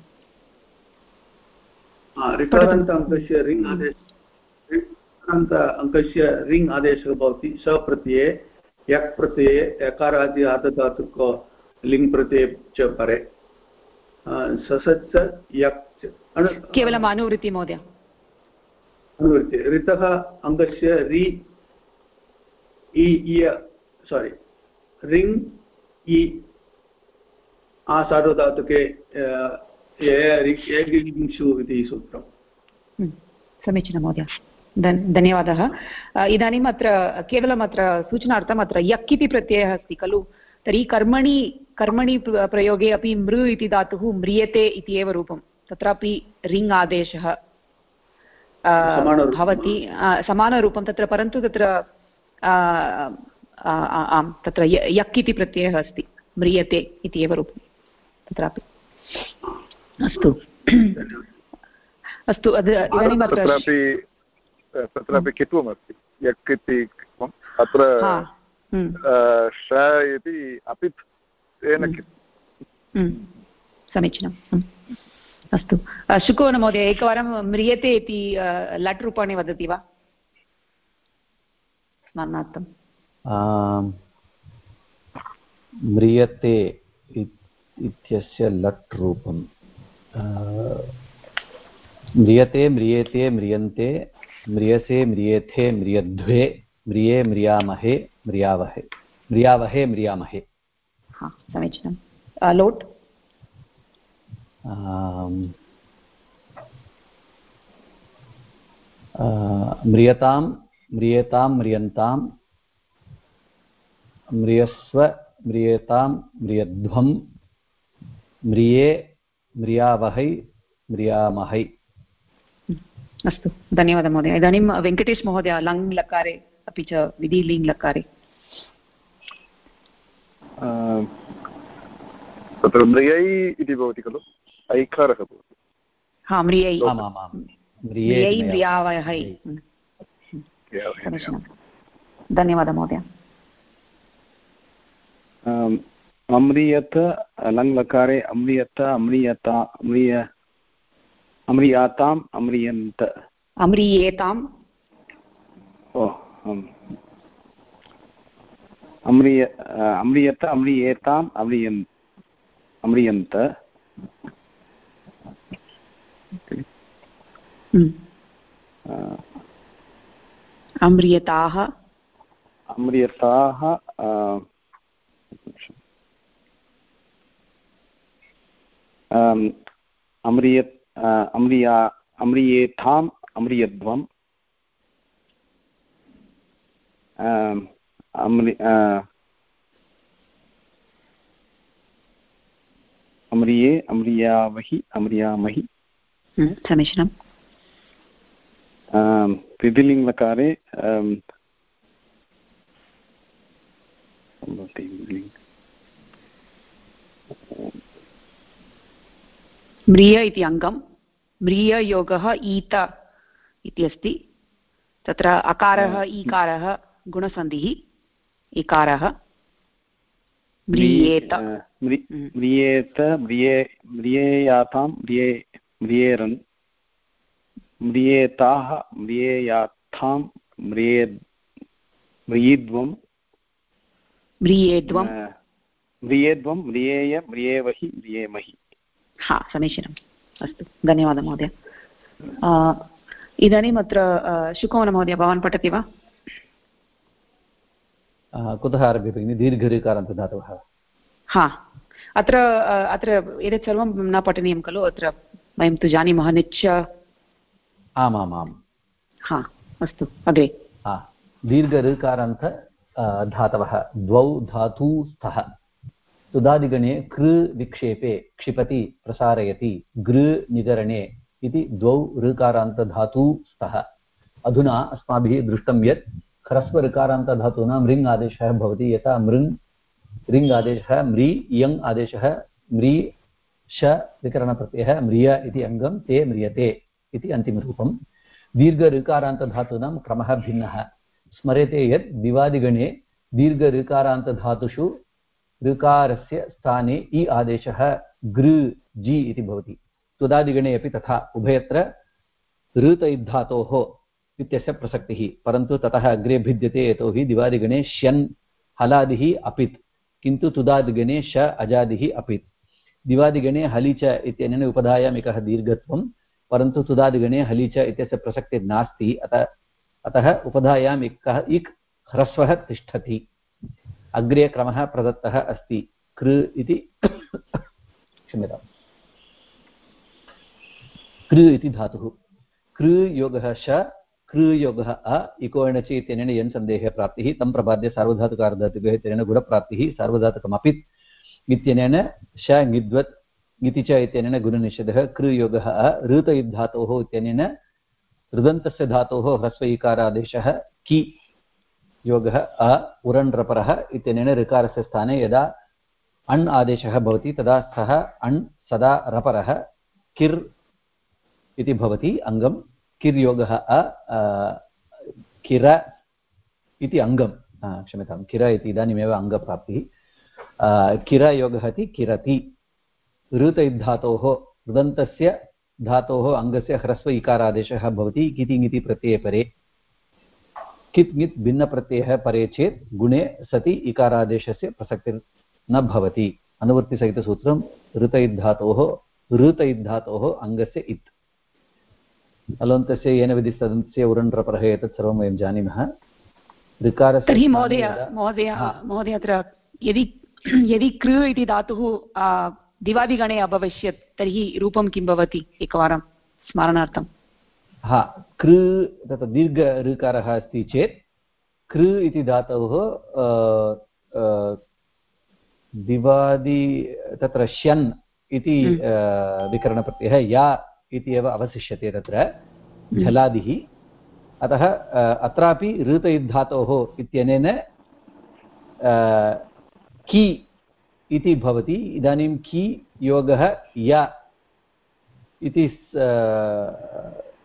ऋकारान्त अङ्कस्य रिङ् आदेश ऋकारान्त अङ्कस्य रिङ् आदेशः भवति। सप्रत्यये यक् प्रत्यये यकारादि आदधातुको लिङ् प्रत्यये च परे ससच्च यक् केवलम् अनुवृत्ति महोदय अनुवृत्ति ऋतः अङ्गस्य रि इ इय सारि रिङ् इ आसार्वधातुके एकविंशु इति सूत्रम् हम्म, समीचीनं महोदय धन्यवादः इदानीम् अत्र केवलम् अत्र सूचनार्थम् अत्र यक् इति प्रत्ययः अस्ति खलु तर्हि कर्मणि कर्मणि प्रयोगे अपि मृ इति धातुः म्रियते इति एव रूपं। तत्रापि रिङ् आदेशः भवति। समानरूपं तत्र परन्तु तत्र आम् तत्र यक् इति प्रत्ययः अस्ति। म्रियते इति एव रूपं। तत्रापि। अस्तु। अस्तु इदानीम् अत्र तत्रापि कित्वमस्ति। यक् इति अत्र हम्म। श इति अपित् तेन हम्म। हम्म। समीचीनम् अस्तु। शुकोन महोदय एकवारं म्रियते इति लट् रूपाणि वदति वा? स्मरणार्थं। म्रियते इत्यस्य लट् रूपं म्रियते म्रियेते म्रियन्ते म्रियसे म्रियेथे म्रियध्वे म्रिये म्रियामहे म्रियावहे। म्रियावहे म्रियामहे। समीचीनं लोट्? म्रियतां म्रियेतां म्रियन्तां म्रियस्व म्रियेतां म्रियध्वं म्रिये म्रियावहै म्रियामहै। अस्तु धन्यवादः महोदय। इदानीं वेङ्कटेश महोदय लङ् लकारे अपि च विधि लिङ् लकारे तत्र म्रियै इति भवति खलु ऐकारः भवति हा म्रियै म्रियै म्रियावहै धन्यवादः महोदय अम्रियत लङ्लकारे अम्रियत अम्रियता अम्रिय अम्रियाताम् अम्रियन्त अम्रियेताम् ओ अम्रिय अम्रियत अम्रियेताम् अम्रियन् अम्रियन्त अम्रियताः अम्रियताः अम्रियत् अम्रिया अम्रियेथाम् अम्रियध्वम् अम्रिये अम्रियावहि अम्रियामहि समीचीनम् पिदिलिङ्गकारे म्रिय इति अङ्गं म्रिययोगः ईत इति अस्ति तत्र अकारः ईकारः गुणसन्धिः इकारः म्रियेत। म्रियेत म्रिये म्रियेयातां म्रिये म्रियेरन् म्रियेताः म्रियेयाथां म्रिये म्रियिद्वं म्रियेद्वं। म्रियेय म्रियेवहि म्रियेमहि। हा समीचीनम्। अस्तु धन्यवादः महोदय। इदानीम् अत्र शुकोमनमहोदय भवान् पठति वा? कुतः आरभ्यते भगिनि दीर्घऋकारान्तधातवः। हा। अत्र अत्र एतत् सर्वं न पठनीयं खलु अत्र वयं तु जानीमः निच्च। आमामाम्। हा अस्तु अग्रे। हा। दीर्घऋकारान्त धातवः। द्वौ धातू स्तः। सुधादिगणे कृ विक्षेपे क्षिपति प्रसारयति गृ निगरणे इति द्वौ ऋकारान्तधातू स्तः। अधुना अस्माभिः दृष्टं यत् ह्रस्वऋकारान्तधातूनां रिङ् आदेशः भवति। यथा मृङ्, रिङ् आदेशः म्रि इयङ् आदेशः म्रि श विकरणप्रत्ययः म्रिय इति अङ्गं, ते म्रियते इति अन्तिमरूपं दीर्घऋकारान्तधातूनां क्रमः भिन्नः। स्मर्यते यत् दिवादिगणे दीर्घऋकारान्तधातुषु ऋकारस्य स्थाने इ आदेशः गृ, जि इति भवति। तुदादिगणे अपि तथा। उभयत्र ऋतैद्धातोः इत्यस्य प्रसक्तिः। परन्तु ततः अग्रे भिद्यते यतोहि दिवादिगणे श्यन्, हलादिः अपित्। किन्तु तुदादिगणे श, अजादिः अपित्। दिवादिगणे हलि च इत्यनेन उपधायाम् एकः दीर्घत्वं, परन्तु तुदादिगणे हलि च इत्यस्य प्रसक्तिर्नास्ति अतः अतः उपधायाम् एकः इक् ह्रस्वः तिष्ठति। अग्रे क्रमः प्रदत्तः अस्ति। कृ इति [COUGHS] क्षम्यताम्। कृ इति धातुः। कृ योगः श कृयोगः अ इकोणचि इत्यनेन यन् सन्देहः प्राप्तिः, तं प्रपाद्य सार्वधातुकारधातुकः इत्यनेन गुणप्राप्तिः, सार्वधातुकमपित् इत्यनेन श ङिद्वत् इति च इत्यनेन गुणनिषेधः कृयोगः अ ऋतयुद्धातोः इत्यनेन ऋदन्तस्य धातोः ह्रस्व इकारादेशः कि योगः अ उरण्रपरः इत्यनेन ऋकारस्य स्थाने यदा अण् आदेशः भवति, तदा सः अण् सदा रपरः, किर् इति भवति अङ्गं किर्योगः, अ किर इति अङ्गं क्षम्यतां, किर इति इदानीमेव अङ्गप्राप्तिः किरयोगः इति किरति ऋतैद्धातोः ऋदन्तस्य धातोः अङ्गस्य ह्रस्व इकारादेशः भवति, किति ङिति प्रत्यये परे। कित् ङित् भिन्नप्रत्ययः परे चेत् गुणे सति इकारादेशस्य प्रसक्तिर्न भवति। अनुवृत्तिसहितसूत्रं ऋतैद्धातोः ऋतैद्धातोः अङ्गस्य इत्। अलोन्तस्य येन विधिस्तदन्तस्य उरण्ड्रपरः एतत् सर्वं वयं जानीमः। ऋकारस्य तर्हि महोदय महोदय महोदय अत्र यदि [CLEARS THROAT] यदि कृ इति धातुः दिवादिगणे अभविष्यत् तर्हि रूपं किं भवति एकवारं स्मरणार्थं? हा कृ तत्र दीर्घ ऋकारः अस्ति चेत् कृ इति धातोः दिवादि तत्र श्यन् इति हम्म। विकरणप्रत्ययः या इति एव अवशिष्यते तत्र हम्म। झलादिः अतः अत्रापि ऋतयुद्धातोः इत्यनेन कि इति भवति इदानीं कि योगः य इति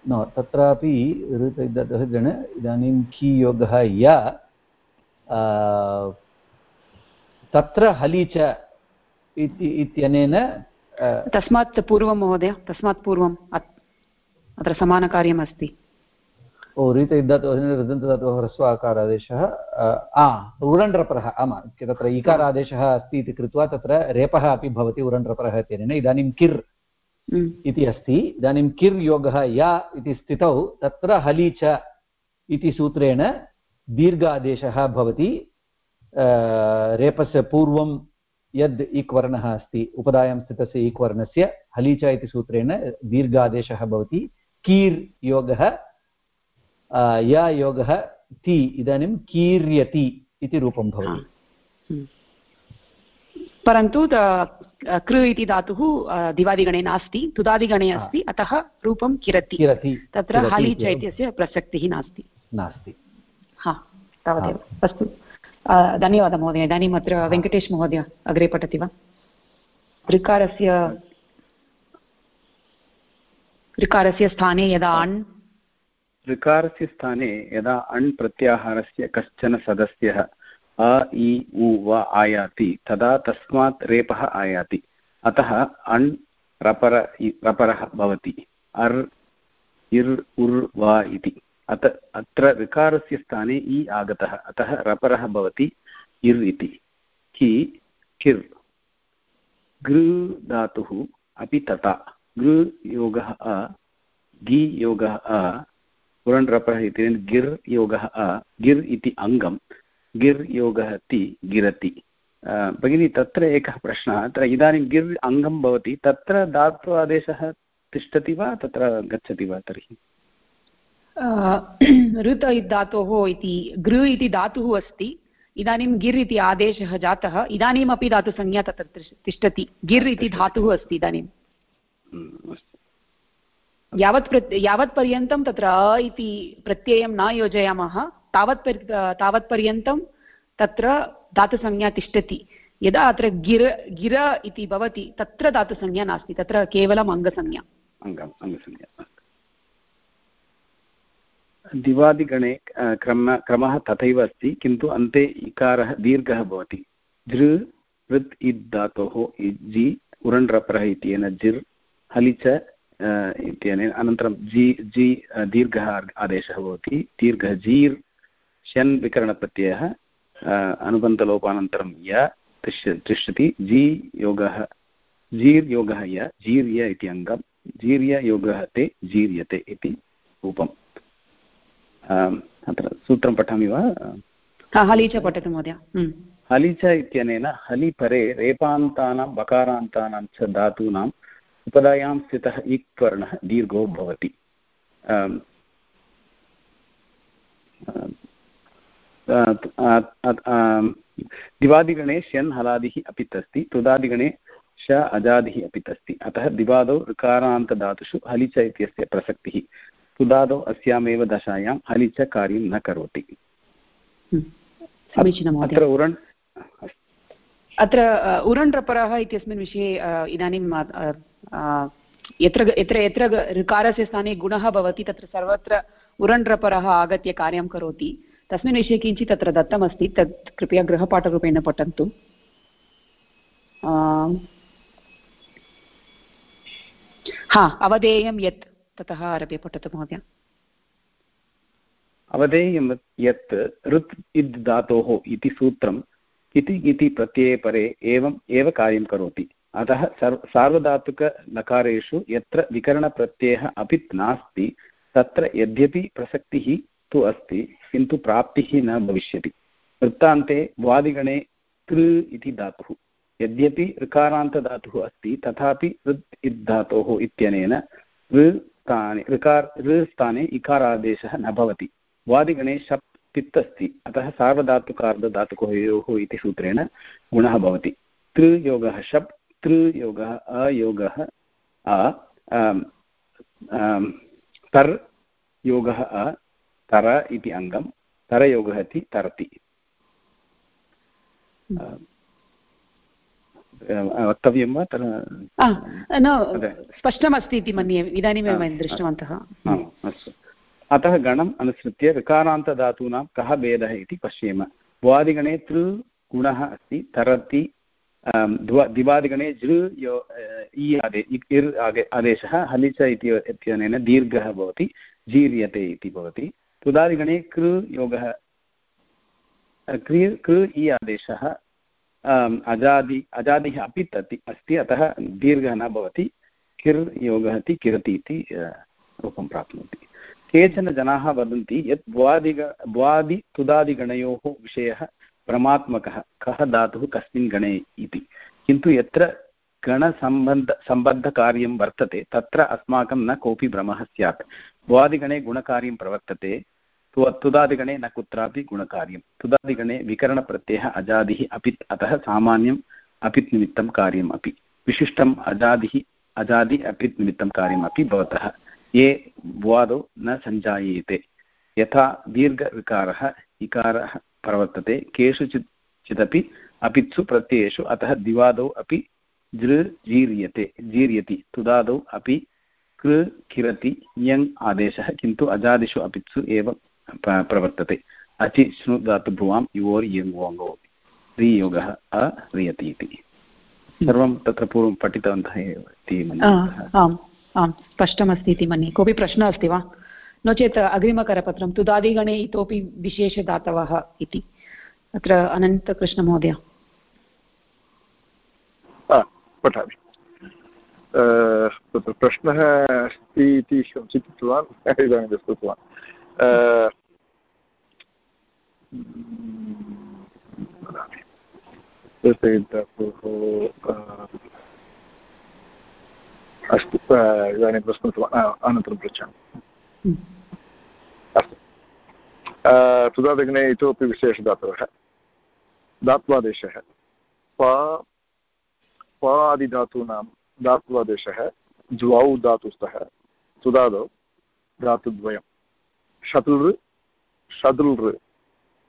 न तत्रापि ऋतयुद्धातोः गण इदानीं कि योगः य तत्र हलि च इति इत्यनेन तस्मात् पूर्वं महोदय तस्मात् पूर्वम् अत्र समानकार्यम् अस्ति। ओ रीतयुद्धतोः ऋदन्तधातोः ह्रस्व आकारादेशः उरण्ड्रपरः आमां तत्र इकारादेशः अस्ति इति कृत्वा तत्र रेपः अपि भवति उरण्ड्रपरः इत्यनेन इदानीं किर् इति अस्ति इदानीं किर् योगः या इति स्थितौ तत्र हलि च इति सूत्रेण दीर्घ आदेशः भवति रेपस्य पूर्वं यद् इक् वर्णः अस्ति उपधायां स्थितस्य इक् वर्णस्य हली च इति सूत्रेण दीर्घादेशः भवति कीर् योगः या योगः ति इदानीं कीर्यति इति रूपं भवति। हम्म। परन्तु कृ इति धातुः दिवादिगणे नास्ति तुदादिगणे अस्ति अतः रूपं किरति। किरति तत्र हली च इत्यस्य प्रसक्तिः नास्ति। नास्ति। हा तावदेव। अस्तु। धन्यवादः महोदय इदानीम् अत्र वेङ्कटेश महोदय अग्रे पठति वा ऋकारस्य ऋकारस्य स्थाने यदा अण् ऋकारस्य स्थाने यदा अण् प्रत्याहारस्य कश्चन सदस्यः अ इ उ वा आयाति तदा तस्मात् रेपः आयाति अतः अण् रपर रपरः भवति अर् इर् उर् वा इति अत, अत्र ऋकारस्य स्थाने इ आगतः, अतः रपरः भवति इर् इति। हि, किर्। गृ धातुः अपि तथा गृ अ, गि योगः अ पुरण्रपः इति गिर् योगः अ, गिर् इति अङ्गं। गिर् योगः ति, गिरति। भगिनी, तत्र एकः प्रश्नः। अत्र इदानीं गिर् अङ्गं भवति। तत्र धातु आदेशः तिष्ठति वा, तत्र गच्छति वा तर्हि? [CLEARS THROAT] ऋत धातोः इति गृ इति धातुः अस्ति। इदानीं गिर् इति आदेशः जातः। इदानीमपि धातुसंज्ञा तत्र तिष्ठति। गिर् इति धातुः अस्ति इदानीं। यावत् यावत्पर्यन्तं तत्र अ इति प्रत्ययं न योजयामः। तावत् तावत्पर्यन्तं तत्र धातुसंज्ञा तिष्ठति। यदा अत्र गिर गिर इति भवति तत्र धातुसंज्ञा नास्ति। तत्र केवलम् अङ्गसंज्ञा। अङ्गसंज्ञा। दिवादिगणे क्रम, क्रमः तथैव अस्ति, किन्तु अन्ते इकारः दीर्घः भवति। धृ ऋत् इद्, धातोः जि उरण्रप्रः इत्यनेन जिर् हलि च इत्यनेन अनन्तरं जि जि दीर्घः आदेशः भवति। दीर्घः जीर्, शन् विकरणप्रत्ययः अनुबन्धलोपानन्तरं य, तिष्ठ, तिष्ठति। जी, योगः, जीर्, योगः य, जीर्य इति अङ्गं। जीर्ययोगः ते, जीर्यते इति रूपम्। अत्र सूत्रं पठामि वा? हलि च पठतु महोदय. हलि च इत्यनेन हलिपरे रेपान्तानां बकारान्तानां च धातूनाम् उपधायां स्थितः इक् वर्णः दीर्घो भवति. दिवादिगणे श्यन् हलादिः अपित् अस्ति तुदादिगणे श अजादिः अपित् अस्ति अतः दिवादौ ऋकारान्तधातुषु हलि च इत्यस्य प्रसक्तिः। तुदादौ अस्यामेव दशायां हलि च कार्यं न करोति। समीचीनम् अत्र उरण् अत्र उरण्ड्रपरः इत्यस्मिन् विषये इदानीं यत्र यत्र यत्र ऋकारस्य स्थाने गुणः भवति तत्र सर्वत्र उरण्ड्रपरः आगत्य कार्यं करोति। तस्मिन् विषये किञ्चित् तत्र दत्तमस्ति तत् कृपया गृहपाठरूपेण पठन्तु। हा अवधेयं यत्। ततः आरभ्य पठतु महोदय। अवधेयं यत् ऋत् इद् धातोः इति सूत्रम् इति इति प्रत्यये परे एवम् एव कार्यं करोति। अतः सर् सार्वधातुकलकारेषु यत्र विकरणप्रत्ययः अपि नास्ति, तत्र यद्यपि प्रसक्तिः तु अस्ति, किन्तु प्राप्तिः न भविष्यति। वृत्तान्ते वादिगणे कृ इति धातुः। यद्यपि ऋकारान्तधातुः अस्ति, तथापि ऋत् इद् धातोः इत्यनेन ऋ स्थाने ऋकार ऋ स्थाने इकारादेशः न भवति। वादिगणे शप् पित् अस्ति अतः सार्वधातुकार्धधातुकयोः इति सूत्रेण गुणः भवति। तृयोगः शप् तृयोगः अयोगः अ तर् योगः अ तर इति अङ्गं तरयोगः इति तरति। वक्तव्यं वा? न स्पष्टमस्ति इति मन्ये इदानीमेव वयं दृष्टवन्तः. अस्तु। अतः गणम् अनुसृत्य ऋकारान्तधातूनां कः भेदः इति पश्येम। भुवादिगणे तृ गुणः अस्ति तरति दिवादिगणे जृ यो इ आदे इर् आगे आदेशः हलिच इति इत्यनेन दीर्घः भवति जीर्यते इति भवति। तुदादिगणे कृ योगः कृ कृ इ आदेशः अजादि, अजादिः अपि तत् अस्ति, अतः दीर्घः न भवति। किर् योगः इति किरति इति रूपं प्राप्नोति। केचन जनाः वदन्ति यत् भ्वादिग भ्वादि तुदादिगणयोः विषयः परमात्मकः, कः धातुः कस्मिन् गणे इति। किन्तु यत्र गणसम्बन्ध, सम्बद्धकार्यं वर्तते, तत्र अस्माकं न कोऽपि भ्रमः स्यात्। भ्वादिगणे गुणकार्यं प्रवर्तते तुदादिगणे न कुत्रापि गुणकार्यं। तुदादिगणे विकरणप्रत्ययः अजादिः अपित् अतः सामान्यम् अपित् निमित्तं कार्यम् अपि। विशिष्टम् अजादिः अजादि अपित् निमित्तं कार्यमपि भवतः। ये भ्वादौ न सञ्जायेते। यथा दीर्घविकारः, इकारः प्रवर्तते। केषुचित् चिदपि अपित्सु प्रत्ययेषु अतः दिवादौ अपि जृ जीर्यते। जीर्यति। तुदादौ अपि कृ किरति यङ् आदेशः। किन्तु अजादिषु अपित्सु एव प्रवर्तते। अचि श्नु धातु भुवां युवोर् यङ् वाङ्गो रियोगः अ इति। सर्वं तत्र पूर्वं पठितवन्तः एव इति आम् आम् स्पष्टमस्ति इति मन्ये। कोऽपि प्रश्नः अस्ति वा? नो चेत् अग्रिमकरपत्रं तुदादिगणे इतोपि विशेषदातवः इति। अत्र अनन्तकृष्णमहोदय। पठामि। तत्र प्रश्नः अस्ति इति चिन्तितवान् [LAUGHS] इदानीं दृष्टवान्। अस्तु इदानीं प्रश्नवान् अनन्तरं पृच्छामि अस्तु सुधादग्ने इतोपि विशेषधातवः धात्वादेशः प पादिधातूनां धात्वादेशः द्वौ धातुस्तः सुधादौ धातुद्वयं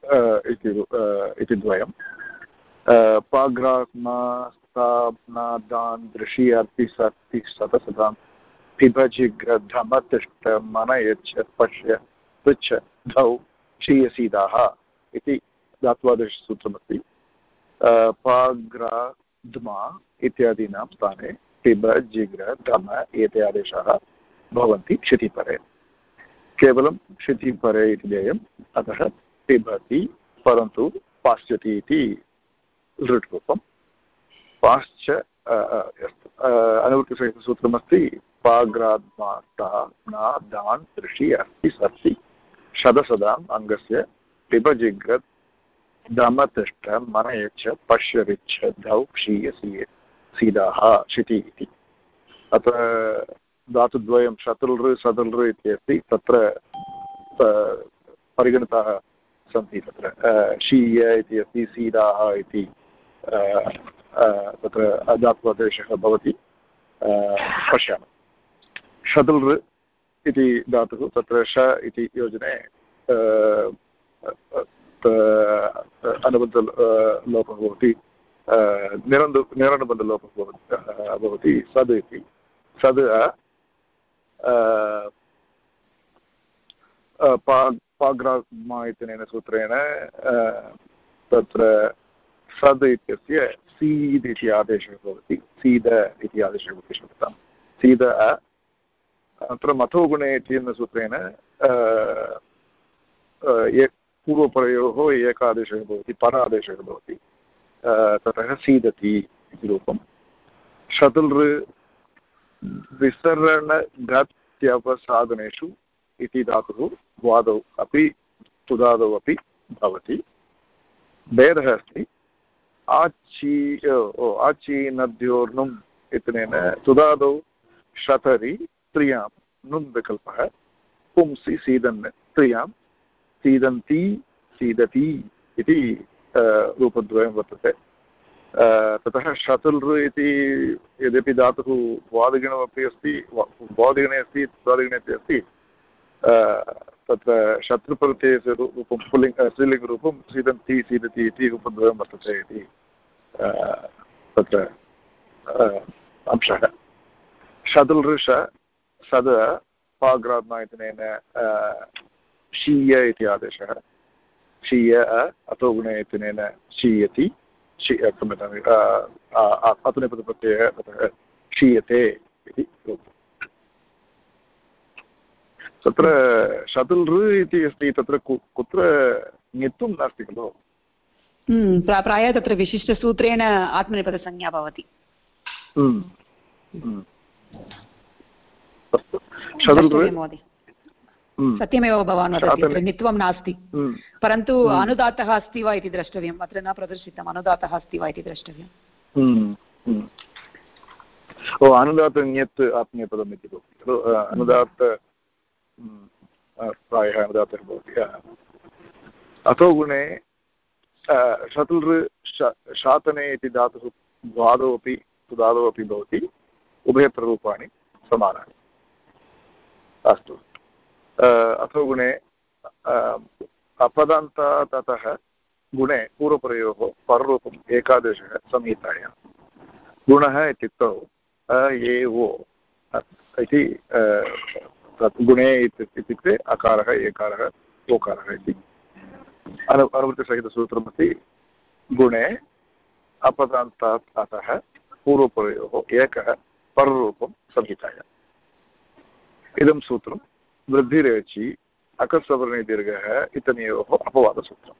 इति द्वयं पाग्रात्मास्ताप्नादान् दृशि अर्ति सर्ति शतशतां पिभजिग्रधमतिष्ठ मन यच्छ पश्य पृच्छ धौ क्षीयसीदाः इति धात्वादशसूत्रमस्ति पाग्राध्मा इत्यादीनां स्थाने पिब जिग्र धम एते आदेशाः भवन्ति क्षितिपरे केवलं क्षितिपरे इति ध्येयम् अतः पिबति परन्तु पाश्यति इति लृट् रूपं पाश्च अनुवृत्तिसहितसूत्रमस्ति पाग्राद्माता न दान् ऋषि अस्ति सति। शतशदाम् अङ्गस्य पिबजिग्रत् दमतिष्ठ, मनयच्छ पश्यरिच्छ धौ क्षीय सीदाः, क्षिति इति। अत्र धातुद्वयं शतुलृ सदुलृ इति अस्ति, तत्र परिगणिताः सन्ति तत्र शीय इति अस्ति सीदाः इति तत्र धात्वादेशः भवति पश्यामः। शतुलृ इति धातुः तत्र श इति योजने अनुबन्धलोपः भवति निरन्दु निरनुबन्धलोपः भवति सद् इति। सद् पा पाग्राग्मा इत्यनेन सूत्रेण तत्र सद् इत्यस्य सीद् इति आदेशः भवति सीद इति आदेशः भवति श्रुतां सीद अत्र मथोगुणे इत्यनेन सूत्रेण पूर्वपरयोः एकादेशः भवति परादेशः भवति ततः सीदति इति रूपं विसरणगत्यवसाधनेषु इति धातुः द्वादौ अपि तुदादौ अपि भवति। भेदः अस्ति। आची आचीनद्योर्नुम् इत्यनेन तुदादौ शतरि त्रियाँ नुम् विकल्पः पुंसि सीदन् त्रियाँ सीदन्ती, सीदति इति रूपद्वयं वर्तते। ततः शतुलृ इति यद्यपि धातुः वादिगणमपि अस्ति वादिगणे अस्ति द्वादिगणे अपि अस्ति। तत्र शत्रुप्रत्ययस्य रूपं पुल्लिङ्ग स्त्रीलिङ्गरूपं सीदन्ति सीदति इति रूपद्वयं वर्तते इति तत्र अंशः शतुलृष सद पाग्रात्मा शीय इति आदेशः शीय अतो गुणे इत्यनेन शीयति क्षम्यतामि अतुनेपदप्रत्ययः ततः क्षीयते इति रूपम् तत्र शतुलृ इति अस्ति तत्र कुत्र ङित्वं नास्ति खलु? प्रायः तत्र विशिष्टसूत्रेण आत्मनेपदसंज्ञा भवति। सत्यमेव भवान् वदति नित्वं नास्ति। परन्तु अनुदातः अस्ति वा इति द्रष्टव्यम् अत्र न प्रदर्शितम् अनुदातः अस्ति वा इति द्रष्टव्यम्। ओ अनुदात ङत् आत्मीयपदम् इति भवति। खलु अनुदात प्रायः अनुदातः भवति अतो गुणे शतुलृ शातने इति धातुः द्वादौ अपि सुदादौ अपि भवति उभयत्र रूपाणि समानानि अस्तु अथो गुणे अपदन्ताततः गुणे पूर्वपरयोः पररूपम् एकादशः संहितायां गुणः इत्युक्तौ अ ए ओ इति तत् गुणे इत्युक्ते अकारः, एकारः, ओकारः इति। अनु अनुवृत्तिसहितसूत्रमस्ति गुणे, अपदान्तात् अतः पूर्वपरयोः एकः, पररूपं संहितायाम् इदं सूत्रं वृद्धिरेचि अकसवर्णीदीर्घः इत्यनयोः अपवादसूत्रम्।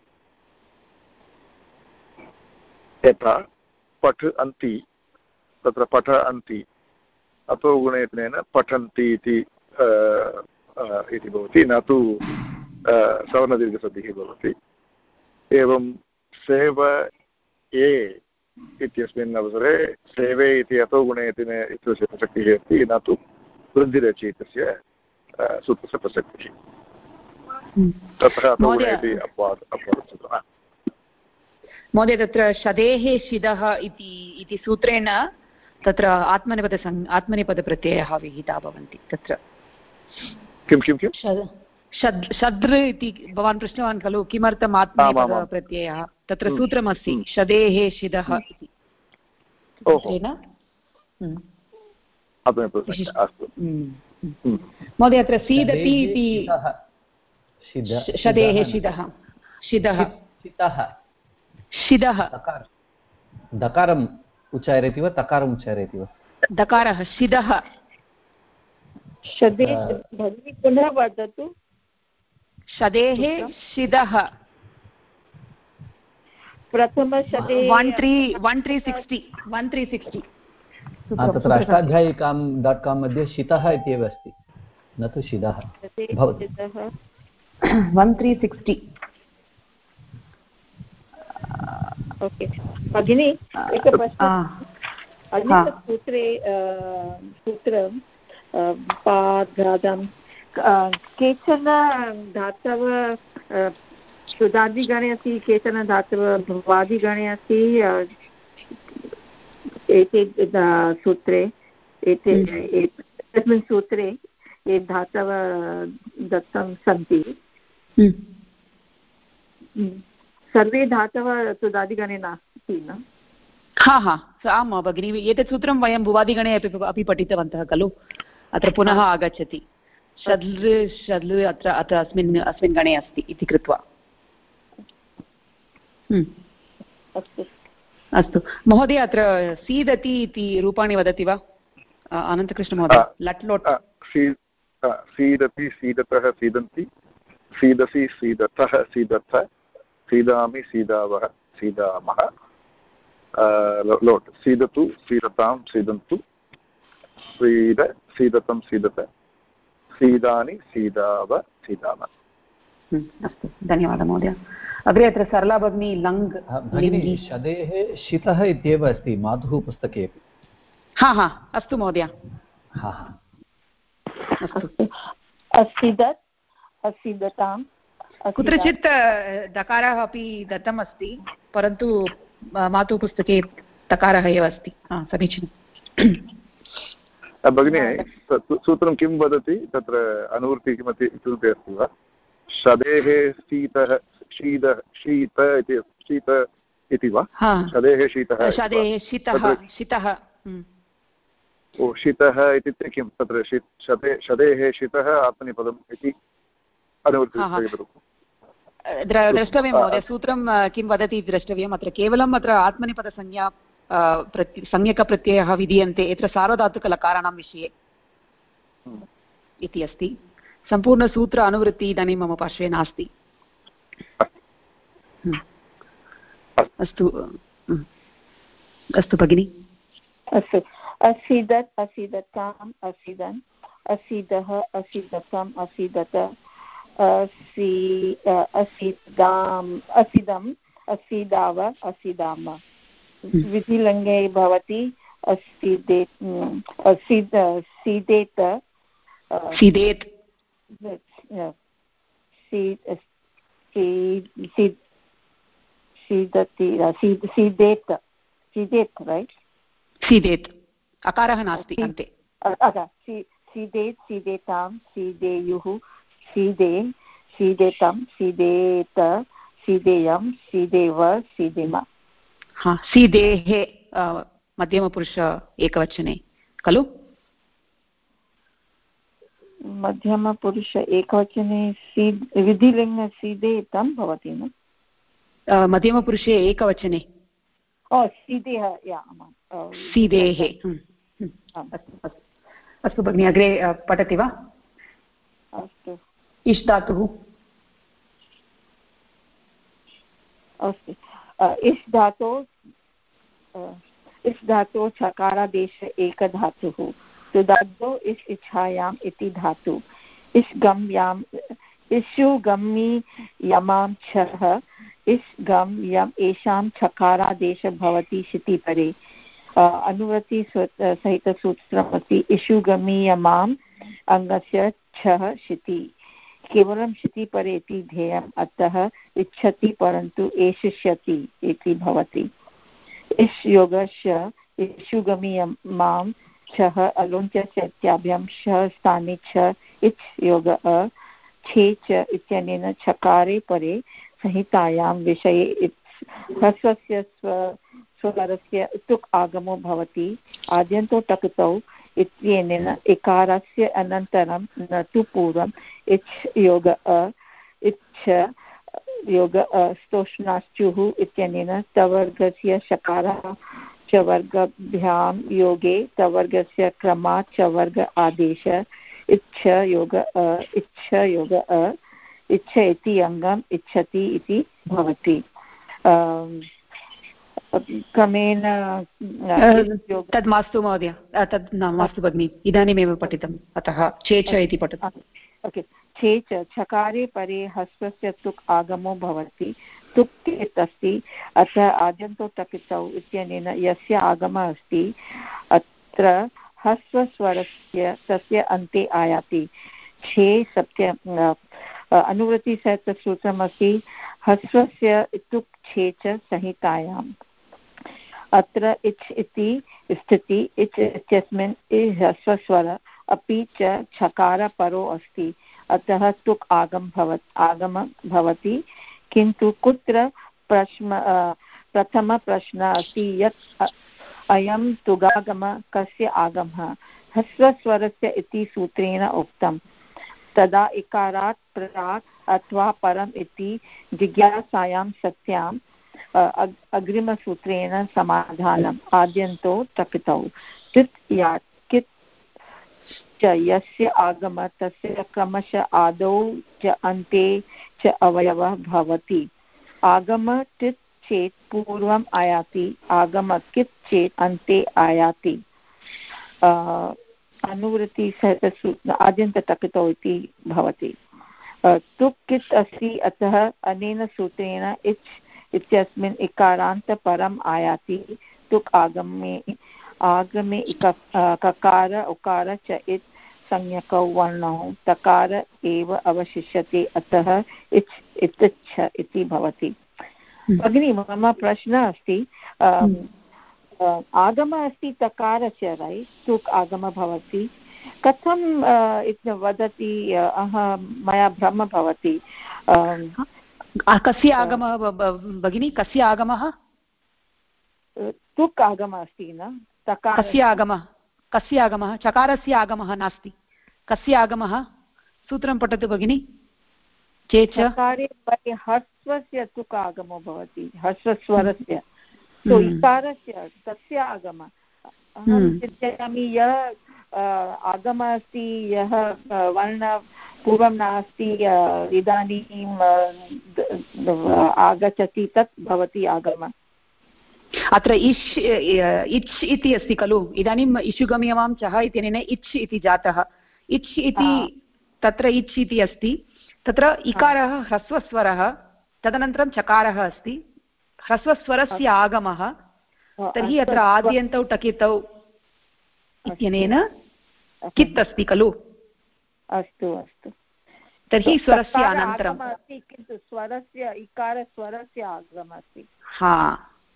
यथा, पठ अन्ति, तत्र पठन्ति अतो गुणेन पठन्ति इति। इति भवति न तु सवर्णदीर्घसन्धिः भवति। एवं सेव ए इत्यस्मिन् अवसरे सेवे इति अतो गुणे इति इत्यस्य प्रसक्तिः अस्ति न तु वृद्धिरचि इत्यस्य सूत्रस्य प्रसक्तिः। हम्म। अतो गुणे इति अपवाद अपवादः महोदय तत्र शदेः शिदः इति सूत्रेण तत्र आत्मनेपदसन् आत्मनेपदप्रत्ययः विहिताः भवन्ति तत्र। किं किं किं? शद् शद्र इति भवान् पृष्टवान् खलु किमर्थम् आत्मनेपदप्रत्ययः तत्र हम्म। सूत्रमस्ति हम्म। शदेः शिदः हम्म। इति। महोदय अत्र सीदति इति शदेः। शिदः शिदः शिदः दकारम् उच्चारयति वा तकारम् उच्चारयति वा दकारः शिदः। शदे भगिनी पुनः वदतु। शदेः शिदः। प्रथमशदे one three one three sixty one three sixty. तत्र अष्टाध्यायिकां डाट् काम् मध्ये शितः इत्येव अस्ति। न तु शिदः। One three sixty. ओके। भगिनि एकः सूत्रे सूत्रं पादां केचन धातव सुधादिगणे अस्ति केचन धातव भवादिगणे अस्ति एते सूत्रे एते हम्म। एतस्मिन् सूत्रे ये धातव दत्तं सन्ति हम्म। हम्म। सर्वे धातवः सुदादिगणे नास्ति न हा हा आम् भगिनि एतत् सूत्रं वयं भुवादिगणे अपि अपि पठितवन्तः खलु अत्र पुनः आगच्छति। शल् शल् अत्र अत्र अस्मिन् अस्मिन् गणे अस्ति इति कृत्वा। हम्म। अस्तु। महोदय अत्र सीदति इति रूपाणि वदति वा? अनन्तकृष्णमहोदय लट् लोट्। सीदति सीदतः सीदन्ति। सीदसि सीदतः सीदथ सीदामि सीदावः सीदामः। लोट्। सीदतु सीदतां सीदन्तु। सीद सीदतं सीदत। सीदानि सीदाव सीदाम। हम्म, अस्तु धन्यवादः महोदय। अग्रे अत्र सरला भगिनी लङ् भगिनी शदेः शितः इत्येव अस्ति मातुः पुस्तके। अपि हा हा अस्तु महोदय। हा अस्तु। असिदत् असिदताम् कुत्रचित् दकारः अपि दत्तम् अस्ति परन्तु मातुः पुस्तके तकारः एव अस्ति। समीचीनम्। भगिनी सूत्रं किं वदति? तत्र अनुवृत्तिः किमपि किमपि अस्ति वा? शदेः शीतः शीतः शीत इति शीत इति वा? शदेः शीतः शदेः शीतः शीतः हम्म। ओ शीतः इत्युक्ते किं? तत्र शदेः शीतः आत्मनिपदम् इति अनुवृत्तिः द्रष्टव्यं महोदय सूत्रं किं वदति द्रष्टव्यम्? अत्र केवलम् अत्र आत्मनिपदसंज्ञा प्रत्य संज्ञकप्रत्ययः विधीयन्ते यत्र सार्वधातुकलकाराणां विषये। इति अस्ति सम्पूर्णसूत्र अनुवृत्तिः इदानीं मम पार्श्वे नास्ति। अस्तु। अस्तु भगिनि अस्तु असीदत् असीदताम् असीदन् असीदः असीदतम् असीदत असि असीदाम् असीदम् असीदाव असीदाम विधिलङ्गे भवति सीदेत् सीदेत। सीदेत् सीदति सीदेत् सीदेत् रैट् सीदेत्। अकारः नास्ति अन्ते। सीदेत् सीदेतां सीदेयुः सीदे सीदेतं सीदेत सीदेयं सीदेव सीदेम। हा सीदेः मध्यमपुरुष एकवचने खलु? मध्यमपुरुष एकवचने सी विधिलिङ्ग सीदे तं भवति न? मध्यमपुरुषे एकवचने। ओ सीदेः सीदेः हम्म, हम्म। अस्तु भगिनि अग्रे पठति वा? अस्तु। इष् धातुः अस्तु। इष् धातो इस् धातोः छकारादेश एकधातुः तुदाद्यो इस् इच्छायाम् इति धातु। इस् गम्याम् इषु गम्मि यमां छः इस् गम् यम् येषां छकारादेश भवति शितिपरे अनुवृत्ति सहितसूत्रमस्ति इषु गमि यमाम् अङ्गस्य छः शिति केवलं शितिपरे इति ध्येयम्, अतः इच्छति परन्तु एषिष्यति इति भवति। इष् योगस्य इषुगमीय माँ छः अलोञ्चस्य इत्याभ्यां श स्थाने छ इच् योग छे च इत्यनेन छकारे परे संहितायां विषये ह्रस्वस्य स्व स्वरस्य तुक् आगमो भवति। आद्यन्तो टकतौ इत्यनेन इकारस्य अनन्तरं न तु पूर्वम् इच्छ योग अ, इच्छ योग स्तोष्णाश्चुः इत्यनेन तवर्गस्य शकारः, च वर्गभ्यां योगे, तवर्गस्य क्रमात् च वर्ग आदेश, इच्छ योग अ, इच्छ योग अ इच्छ इति अङ्गम् इच्छति इति भवति। क्रमेण तद् मास्तु महोदय तद् न मास्तु भगिनि इदानीमेव पठितम् अतः चेच इति पठतु। ओके चेच छकारे परे हस्वस्य तुक् आगमो भवति तुक् चेत् अस्ति अतः आद्यन्तो टकितौ इत्यनेन यस्य आगमः अस्ति अत्र हस्वस्वरस्य तस्य अन्ते आयाति। छे सत्य अनुवृत्तिसहितसूत्रमस्ति हस्वस्य तुक् छे च संहितायाम्। अत्र इच् इति स्थिति, इच् इत्यस्मिन् ह्रस्वस्वर, अपि च छकारपरो अस्ति। अतः तुक् आगम भवत्, आगम भवति। किन्तु कुत्र प्रश्न प्रथमप्रश्नः अस्ति यत् अयं तुगागम कस्य आगमः? ह्रस्वस्वरस्य इति सूत्रेण उक्तं। तदा इकारात् प्राक् अथवा परम् इति जिज्ञासायां सत्यां अग्रिमसूत्रेण समाधानम् आद्यन्तो टपितौ चित् या, कित् च यस्य आगम, तस्य क्रमशः आदौ च अन्ते च अवयवः भवति। आगम टित् चेत् पूर्वम् आयाति, आगम कित् चेत् अन्ते आयाति। अनुवृत्तिसहितसू आद्यन्तटपितौ इति भवति। तुक् कित् अस्ति अतः अनेन सूत्रेण इच् इत्यस्मिन् इकारान्तपरम् आयाति। तुक् आगमे आगमे इक ककार उकार च इत् संज्ञकौ वर्णौ। तकार एव अवशिष्यते अतः इच् इत्छ इति भवति। हम्म। भगिनि मम प्रश्नः अस्ति। हम्म। आगमः अस्ति तकारस्य रै तुक् आगमः भवति। कथं वदति? अहं मया भ्रमः भवति। कस्य आगमः भगिनि? कस्य आगमः? तुक् आगमः अस्ति न कस्य आगमः? कस्य आगमः? चकारस्य आगमः नास्ति। कस्य आगमः? सूत्रं पठतु भगिनि। चेत् हस्वस्य तुक् आगमो भवति हस्वस्वरस्य तो इकारस्य तस्य आगमः। अहं हम्म। चिन्तयामि यः आगमः अस्ति यः वर्ण पूर्वं नास्ति इदानीं आगच्छति तत् भवति आगम। अत्र इष् इच् इति अस्ति खलु। इदानीम् इषुगम्यमां चः इत्यनेन इच् इति जातः। इच् इति तत्र इच् इति अस्ति। तत्र इकारः ह्रस्वस्वरः तदनन्तरं चकारः अस्ति। ह्रस्वस्वरस्य आगमः। तर्हि अत्र आद्यन्तौ टकितौ इत्यनेन कित् अस्ति खलु? अस्तु अस्तु। तर्हि स्वरस्य अनन्तरम् अस्ति किन्तु स्वरस्य इकारस्वरस्य आगमः अस्ति हा।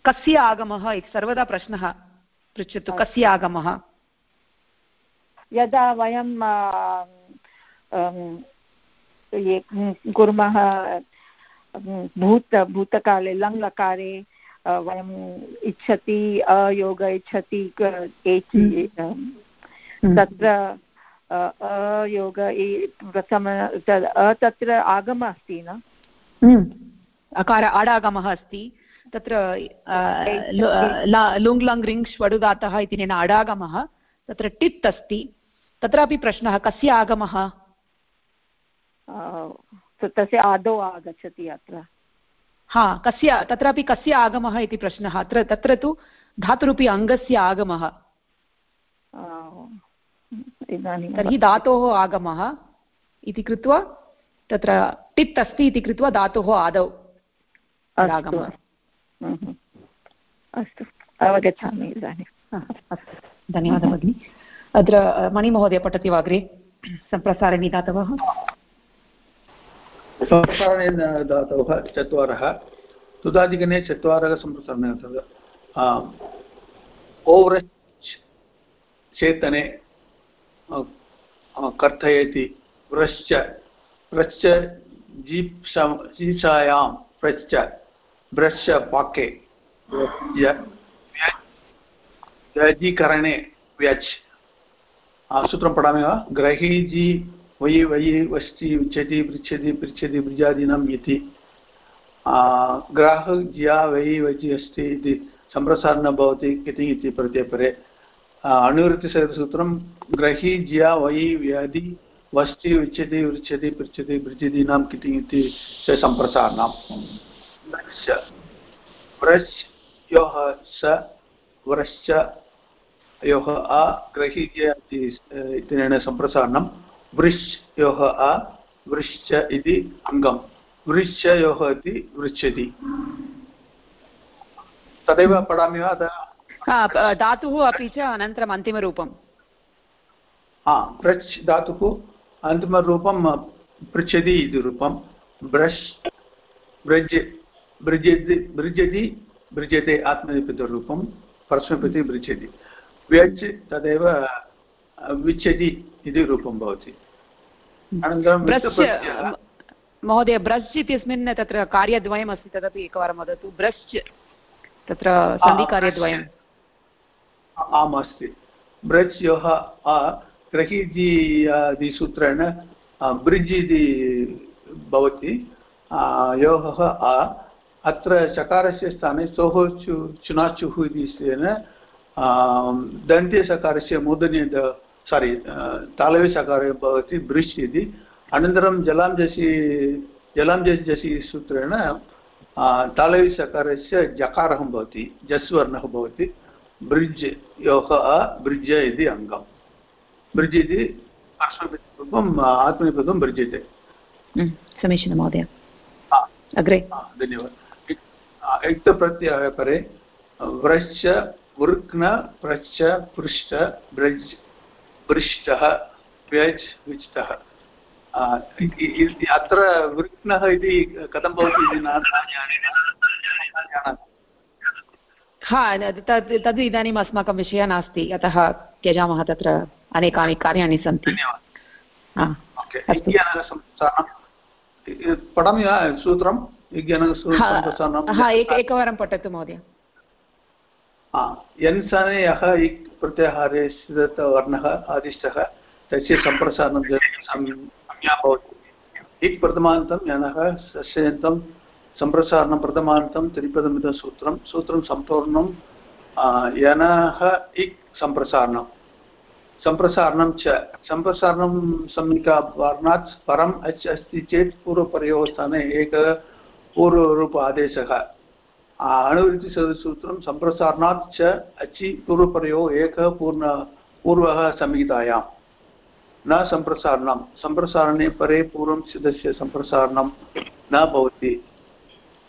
कस्य आगमः? इति सर्वदा प्रश्नः पृच्छतु। कस्य आगमः? यदा वयं कुर्मः भूत भूतकाले लङ्लकारे वयम् इच्छति अयोग इच्छति हम्म। तत्र अयोग प्रथम तत्र आगमः अस्ति न? हम्म। अकार आडागमः अस्ति। तत्र लुङ् लङ् रिङ् ष्वडुदातः इति नेन अडागमः तत्र टित् अस्ति। तत्रापि प्रश्नः कस्य आगमः? तस्य आदौ आगच्छति अत्र। हा कस्य तत्रापि कस्य आगमः इति प्रश्नः। अत्र तत्र तु धातुरूपी अङ्गस्य आगमः। इदानीं तर्हि धातोः आगमः इति कृत्वा तत्र टित् अस्ति इति कृत्वा धातोः आदौ आगमः। अस्तु। अवगच्छामि अस्तु। धन्यवादः भगिनि। अत्र मणिमहोदय पठति वा अग्रे? सम्प्रसारणी दातवः सम्प्रसारणे धातवः चत्वारः। तुदादिगणे चत्वारः सम्प्रसारणे ओव्रच् चेतने कर्तयति व्रश्च। व्रश्च जीप्सा, जीप्सायां। व्रश्च। ब्रश्च पाके व्यजीकरणे व्यच्। सूत्रं पठामि वा ग्रहीजी वयि वयि वष्टि उच्यति पृच्छति पृच्छति बृजादीनम् इति ग्राह ज्या वयि वजि अस्ति इति सम्प्रसारणं भवति किति इति प्रत्यपरे अनुवृत्तिसूत्रं ग्रही, ज्या वयि व्याधि वष्टि उच्यते, वृच्छति, पृच्छति बृजदीनां किति, इति च सम्प्रसारणं। व्रश् योः स, व्रश्च योः अ ग्रहीज्य इत्यनेन सम्प्रसारणं। वृश् योः अ वृश्च इति अङ्गं। वृश्च योः इति वृच्छति। तदेव पठामि वा अतः? धातुः अपि च अनन्तरम् अन्तिमरूपं हा प्रच् धातुः अन्तिमरूपं पृच्छति इति रूपं। ब्रश् ब्रज् बृजति बृजति बृजते आत्मनेपदरूपं परस्मैपति बृजति व्यज् तदेव विच्छति इति रूपं भवति। अनन्तरं महोदय ब्रश् इत्यस्मिन् तत्र कार्यद्वयम् अस्ति तदपि एकवारं वदतु। ब्रश् तत्र सन्धिकार्यद्वयम्। आम् अस्ति ब्रज् योः ग्रहीजि सूत्रेण ब्रिज् इति भवति। योः अत्र चकारस्य स्थाने सोः चु चुनाचुः इति दन्त्यसकारस्य मूर्धन्य सारि तालव्यसकारे भवति ब्रिश् इति अनन्तरं जलां जसि जलां जस् सूत्रेण तालव्यसकारस्य जकारः भवति, जस्वर्णः भवति। ब्रिड्ज् योः ब्रिड्ज इति अङ्गं ब्रिड्ज् इति अश्वरूपम् आत्मनेपदं भृज्यते समीचीनं महोदय अग्रे धन्यवादः युक्तप्रत्ययः परे व्रश्च वृक्न प्रश्च पृष्ठ ब्रज् पृष्टः व्यज् विचितः अत्र वृक्नः इति कथं भवति इति न हा तद् तद् इदानीम् अस्माकं विषयः नास्ति अतः त्यजामः तत्र अनेकानि कार्याणि सन्ति। पठामि वा सूत्रं? एकवारं पठतु महोदय। यन्सने यः इक् प्रत्याहारे वर्णः आदिष्टः तस्य सम्प्रसारणं भवति। इक् प्रथमान्तं यनः सस्यन्तं सम्प्रसारणं प्रथमान्तं त्रिपदमिदं सूत्रं सम्पूर्णं यनः इक् सम्प्रसारणं सम्प्रसारणं च, सम्प्रसारणं संहिता वर्णात् परम् अच् अस्ति चेत् पूर्वपरयोः स्थाने एकः पूर्वरूप आदेशः। अणुवृत्तिसूत्रं सम्प्रसारणात् च अचि पूर्वपरयोः एकः पूर्ण, पूर्वः संहितायां न सम्प्रसारणं, सम्प्रसारणे परे पूर्वं सिद्धस्य सम्प्रसारणं न भवति।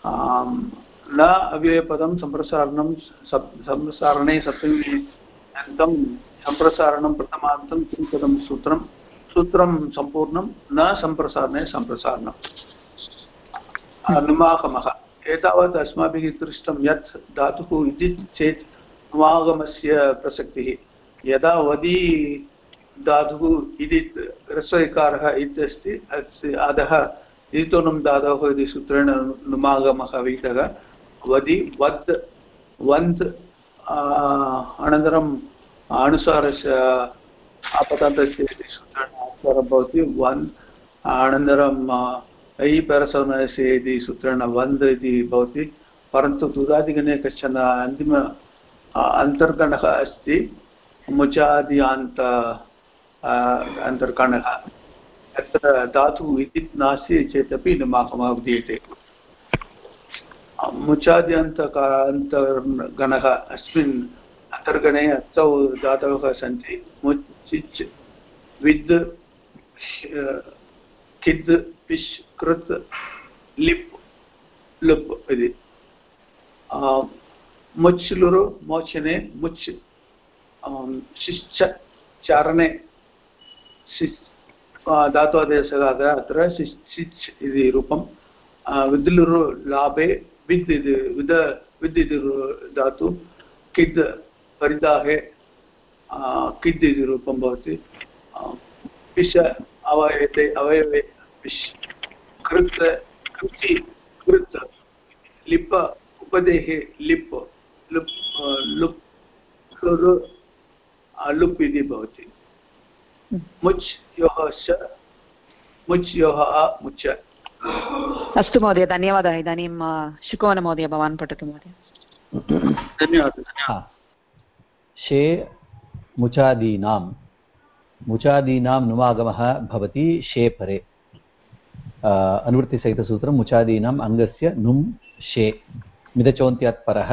न अव्ययपदं सम्प्रसारणं सम्प्रसारणे सप्तमीन्तं सम्प्रसारणं प्रथमान्तं किं पदं सूत्रं सूत्रं सम्पूर्णं, न सम्प्रसारणे सम्प्रसारणं नुमागमः एतावत् अस्माभिः दृष्टं यत् धातुः इति चेत् समागमस्य प्रसक्तिः। यदा वदी धातुः इति ह्रस्वैकारः इत्यस्ति अस्ति अधः ईतोनं धातोः इति सूत्रेण नुमागमः विहितः वदि वद् वन्त् अनन्तरम् अनुसारस्य अपतन्तस्य इति सूत्रेण अनुसारं भवति. वन्, अनन्तरं ऐ परसवनस्य इति सूत्रेण वन्द् इति भवति. परन्तु तुदादिगणे कश्चन अन्तिम अन्तर्गणः अस्ति. मुचादियान्त अन्तर्गणः. तत्र धातुः इति नास्ति चेदपि निमाकमः विधीयते मुचाद्यन्तकारान्तर्गणः अस्मिन् अन्तर्गणे अस्तौ धातवः सन्ति। मुचिच्, विद्, किद्, पिश्, कृत्, लिप्, लुप् इति। मुच् लुरु, मोचने, मुच् शिश्च, चारणे धात्वादेशः अत्र शिच् इति रूपं विद्लुरु लाभे विद् इति विद विद् इति धातु किद् परिदाहे किद् इति रूपं भवति पिश अवयते अवयवे पिश् कृत् कृति कृत् लिप उपदेहे लिप् लुप् लुप् लुप् इति भवति मुच् योः मुच् योः। अस्तु महोदय धन्यवादः। इदानीं शुकोवनमहोदय भवान् पठतु महोदय। धन्यवादः। शे मुचादीनां मुचादीनां नुमागमः भवति शे परे। अनुवृत्तिसहितसूत्रं मुचादीनाम् अङ्गस्य नुं शे। मिदचोन्त्यात् परः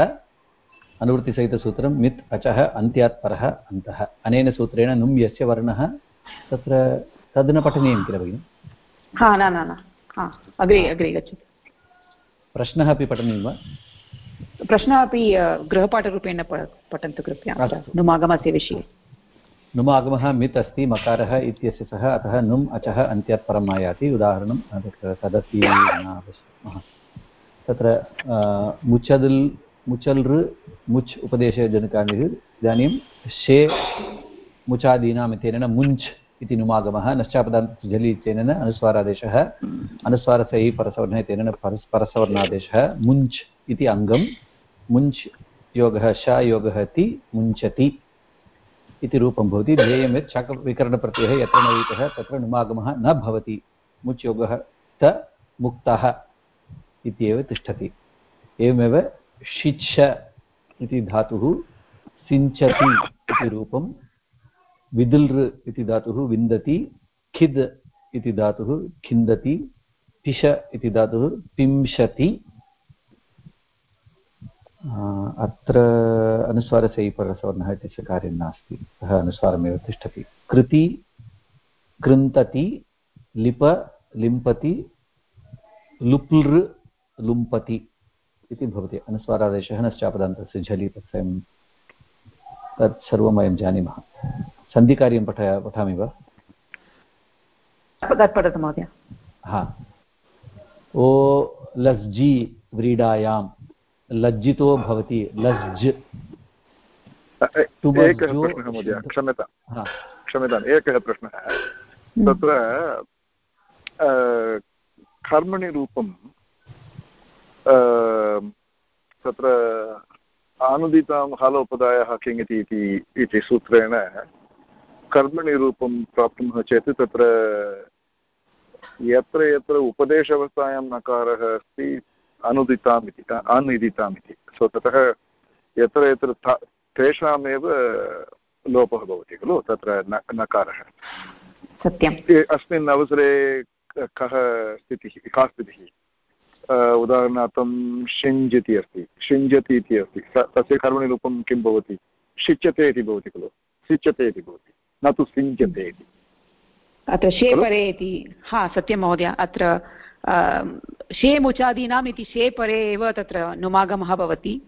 अनुवृत्तिसहितसूत्रं मित् अचः अन्त्यात् परः अन्तः। अनेन सूत्रेण नुं यस्य वर्णः तत्र तद् न पठनीयं किल भगिनि? हा न न न. अग्रे अग्रे गच्छतु. प्रश्नः अपि पठनीयं वा? प्रश्नः अपि गृहपाठरूपेण पठन्तु कृपया. नुमागमस्य विषये. नुमागमः मित् अस्ति मकारः इत्यस्य सः अतः नुम् अचः अन्त्यात् परम् आयाति उदाहरणं तत्र तदपि तत्र मुचदल् मुचल् मुच् उपदेशजनकानिः इदानीं शे मुचादीनाम् इत्यनेन मुञ्च् इति नुमागमः। नश्चापदान्तजलि इत्यनेन अनुस्वारादेशः। अनुस्वारसैः परसवर्णः इत्यनेन परस्परसवर्णादेशः मुञ्च् इति अङ्गं मुञ्च् योगः श योगः ति मुञ्चति इति रूपं भवति। ध्येयं यत् शाकविकरणप्रत्ययः यत्र नवीतः तत्र नुमागमः न भवति। मुच् योगः त मुक्तः इत्येव तिष्ठति। एवमेव शिच्छ इति धातुः सिञ्चति इति रूपं विदुल् इति धातुः, विन्दति, खिद् इति धातुः, खिन्दति पिश इति धातुः, पिंशति। अत्र अनुस्वारसैपरसवर्णः इत्यस्य कार्यं नास्ति। सः अनुस्वारमेव तिष्ठति। कृति, कृन्तति, लिप, लिम्पति, लुप्लृ, लुम्पति इति भवति। अनुस्वारादेशः नश्चापदान्तस्य झलि, तत्सयं तत् सर्वं वयं जानीमः। सन्धिकार्यं पठ पठामि वा? पठतु महोदय। हा। ओ लस्जि व्रीडायां लज्जितो भवति लज्ज्। एकः प्रश्नः महोदय क्षम्यतां। क्षम्यताम् एकः प्रश्नः। हम्म। तत्र कर्मणि रूपं तत्र आनुदितां हालोपदायः किङ् इति सूत्रेण कर्मणि रूपं प्राप्नुमः चेत् तत्र यत्र यत्र उपदेशावस्थायां नकारः अस्ति अनुदिताम् इति अनुदिताम् इति सो ततः यत्र यत्र तेषामेव लोपः भवति खलु तत्र नकारः। सत्यम्। अस्मिन् अवसरे कः स्थितिः का स्थितिः? उदाहरणार्थं शिञ्जति अस्ति। शिञ्जति इति अस्ति। तस्य कर्मणि रूपं किं भवति? शिच्यते इति भवति खलु। सिच्यते इति भवति। न तु सिञ्चते इति। अत्र शेपरे इति। हा सत्यं महोदय अत्र शेमुचादीनाम् इति शेपरे एव तत्र नुमागमः भवति।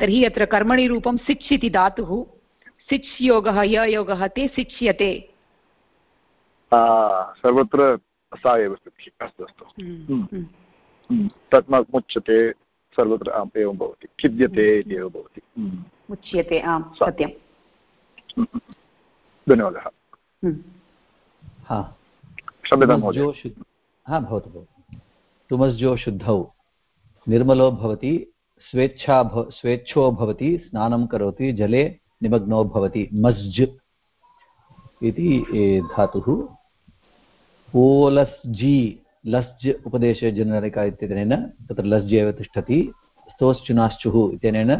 तर्हि अत्र कर्मणि रूपं सिच् इति धातुः। सिच् योगः य योगः ते सिच्यते। सर्वत्र सा एव स्थितिः अस्तु अस्तु। हम्म, हम्म। हम्म, तस्मात् मुच्यते सर्वत्र एवं भवति। खिद्यते इति एव भवति। मुच्यते आम् सत्यं धन्यवादः। क्षम्यतां महोदय। हा भवतु भवतु। तुमस्जो शुद्धौ निर्मलो भवति स्वेच्छा भव स्वेच्छो भवति स्नानं करोति जले निमग्नो भवति मस्ज् इति धातुः। ओलस्जि लस्ज् उपदेशजनरिका इत्यनेन तत्र लस्ज् एव तिष्ठति। स्तोश्चुनाश्चुः इत्यनेन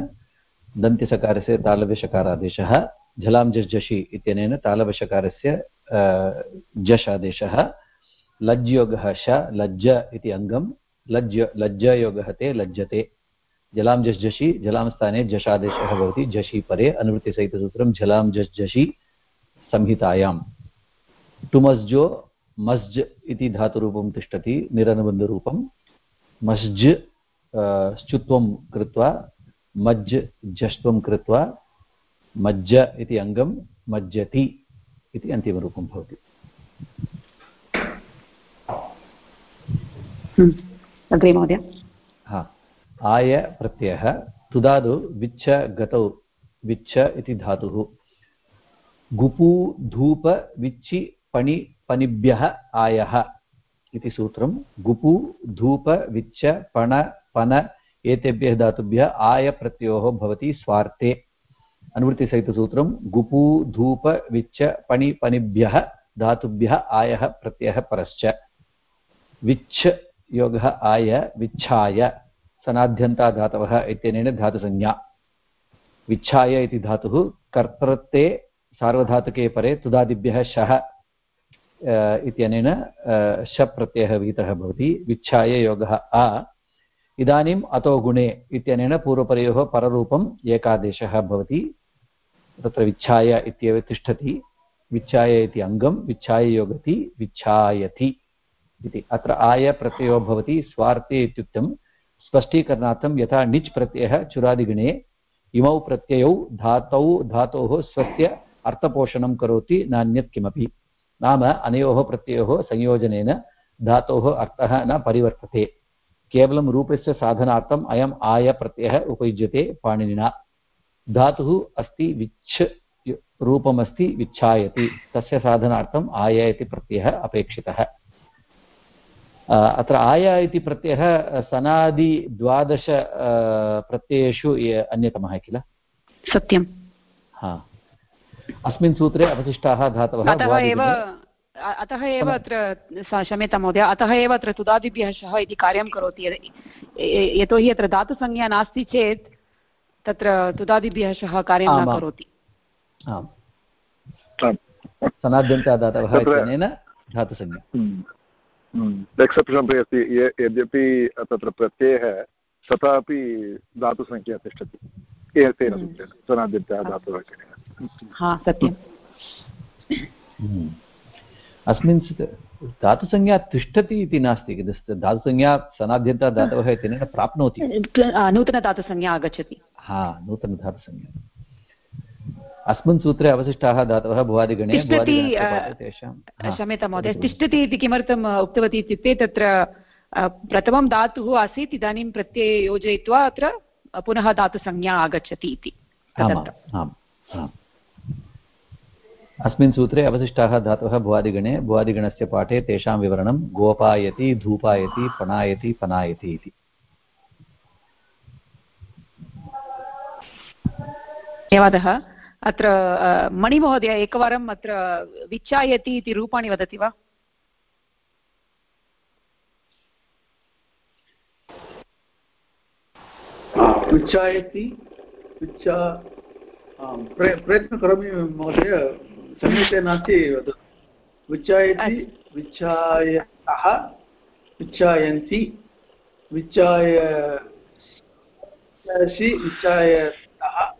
दन्त्यसकारस्य तालव्यषकारादेशः झलां झषि इत्यनेन तालवशकारस्य जश् आदेशः लज्योगः श, लज्ज इति अङ्गं, लज्ज, लज्जयोगः ते, लज्जते। जलां जश् झषि जलां स्थाने झषादेशः भवति झषि परे, अनुवृत्तिसहितसूत्रं झलां झषि संहितायां टुमस्जो, मस्ज् इति धातुरूपं तिष्ठति, निरनुबन्धरूपं। मस्ज् श्चुत्वं कृत्वा, मज्ज् झष्ट्वं कृत्वा मज्ज इति अङ्गं मज्जति इति अन्तिमरूपं भवति। हम्म, अग्रे महोदय। हा। आय प्रत्ययः तुदादौ विच्छ गतौ विच्छ इति धातुः। गुपू धूप विच्चि पणि पनिभ्यः आयः इति सूत्रं। गुपु धूप विच्च पण पन एतेभ्यः धातुभ्यः आयप्रत्ययोः भवति स्वार्थे। अनुवृत्तिसहितसूत्रं गुपु, धूप विच्च पणि पनिभ्यः धातुभ्यः, आयः, प्रत्ययः, परश्च। विच्छ, योगः, आय, विच्छाय सनाद्यन्ता धातवः इत्यनेन धातुसंज्ञा। विच्छाय इति धातुः कर्तृत्वे सार्वधातुके परे तुदादिभ्यः शः इत्यनेन शप्रत्ययः विहितः भवति। विच्छाय योगः आ। इदानीम् अतो गुणे इत्यनेन पूर्वपरयोः पररूपम् एकादेशः भवति। तत्र विच्छाय इत्येव तिष्ठति। विच्छाय इति अङ्गं, विच्छाय योगति, विच्छायति इति। अत्र आय प्रत्ययो भवति, स्वार्थे इत्युक्तं स्पष्टीकरणार्थं यथा णिच् प्रत्ययः चुरादिगणे, इमौ प्रत्ययौ धातौ, धातोः स्वस्य अर्थपोषणं करोति, नान्यत् किमपि। नाम अनयोः प्रत्ययोः संयोजनेन धातोः अर्थः न परिवर्तते। केवलं रूपस्य साधनार्थम् अयम् आयप्रत्ययः उपयुज्यते पाणिनिना। धातुः अस्ति विच्छ रूपमस्ति विच्छायति। तस्य साधनार्थम् आय इति प्रत्ययः अपेक्षितः। अत्र आय इति प्रत्ययः सनादिद्वादश प्रत्ययेषु अन्यतमः किल? सत्यं हा। अस्मिन् सूत्रे अवशिष्टाः धातवः अतः एव अतः एव अत्र क्षम्यतां महोदय अतः एव अत्र तुदादिभ्यः शः इति कार्यं करोति। यतोहि अत्र धातुसंज्ञा नास्ति चेत् तत्र तुदादिभ्यः शः कार्यं न करोति। सनाद्यन्तादातवः इत्यनेन धातुसंज्ञा। एक्सेप्शन् हम्म। अस्ति यद्यपि तत्र प्रत्ययः तथापि धातुसङ्ख्या तिष्ठति। तेन हम्म। सूत्रेण सनाद्यन्तः धातुः सत्यम्। हम्म। अस्मिन् धातुसंज्ञा तिष्ठति इति नास्ति। धातुसंज्ञा सनाद्यन्ता धातवः इत्यनेन प्राप्नोति। नूतनधातुसंज्ञा आगच्छति। हा नूतनधातुसंज्ञा अस्मिन् सूत्रे अवशिष्टाः धातवः भुवादिगणे क्षम्यतां महोदय तिष्ठति इति किमर्थम् उक्तवती इत्युक्ते तत्र प्रथमं धातुः आसीत् इदानीं प्रत्यये योजयित्वा अत्र पुनः धातुसंज्ञा आगच्छति इति। अस्मिन् सूत्रे अवशिष्टाः धातवः भुवादिगणे भुवादिगणस्य पाठे तेषां विवरणं गोपायति धूपायति पणायति पनायति इति। धन्यवादः। अत्र मणिमहोदय, एकवारम् अत्र विच्चायति इति रूपाणि वदति वा? विच्चायति विच्चा प्रयत्नं करोमि महोदय समीपे नास्ति विच्चायति विच्चायतः विच्चायन्ति विच्चाय विच्चायतः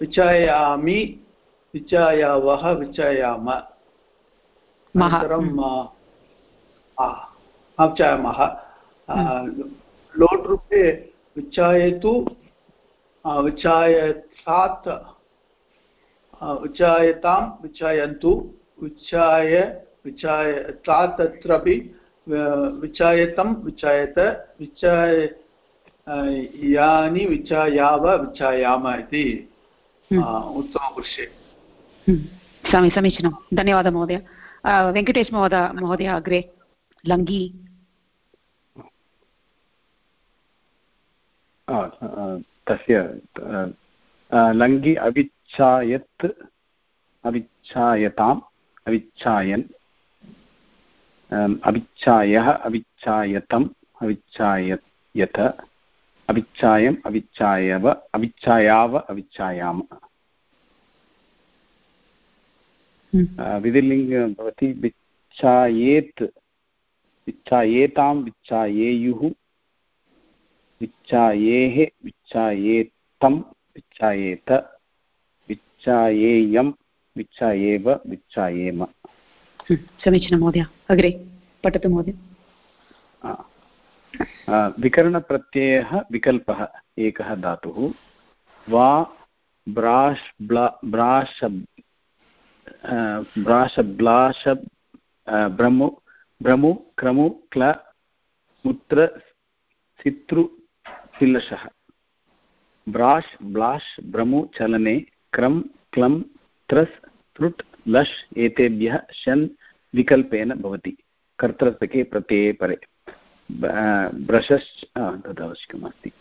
विचायामि विचायावः विचायाम। अनन्तरं विचायामः। लोट् रूपे विचायतु विचायतात् विचायतां विचायन्तु विचाय विचायतात् तत्रापि विचायतं विचायत विचाय यानि विचायाव विचायाम इति हम्म। उत्तमपुरुषे हम्म। समीचीनं। धन्यवादः महोदय। वेङ्कटेश महोदय महोदय अग्रे। लङ्गी। तस्य लङ्गि अविच्छायत् अविच्छायताम् अविच्छायन्। अविच्छायः अविच्छायतम् अविच्छायत। अविच्छायम् अविच्छायव अविच्छायाव अविच्छायाम। हम्म। भवति विच्छायेत् विच्छायेतां विच्छायेयुः विच्छायेः विच्छायेत्तं विच्छायेत विच्छायेयं विच्छायेव विच्छायेम। समीचीनं महोदय। अग्रे पठतु महोदय। विकरणप्रत्ययः विकल्पः, एकः धातुः। वा, ब्राश्, ब्ला ब्राश ब्राशब्लाश भ्रमु भ्रमु क्रमु, क्ल, मुत्र सितृ तिलशः। ब्राश्, ब्लाश् भ्रमु चलने, क्रम् क्लं त्रस्, त्रुट्, लश्, एतेभ्यः शन् विकल्पेन भवति। कर्तृत्वके प्रत्यये परे। ब्रशश्च तद् आवश्यकमस्ति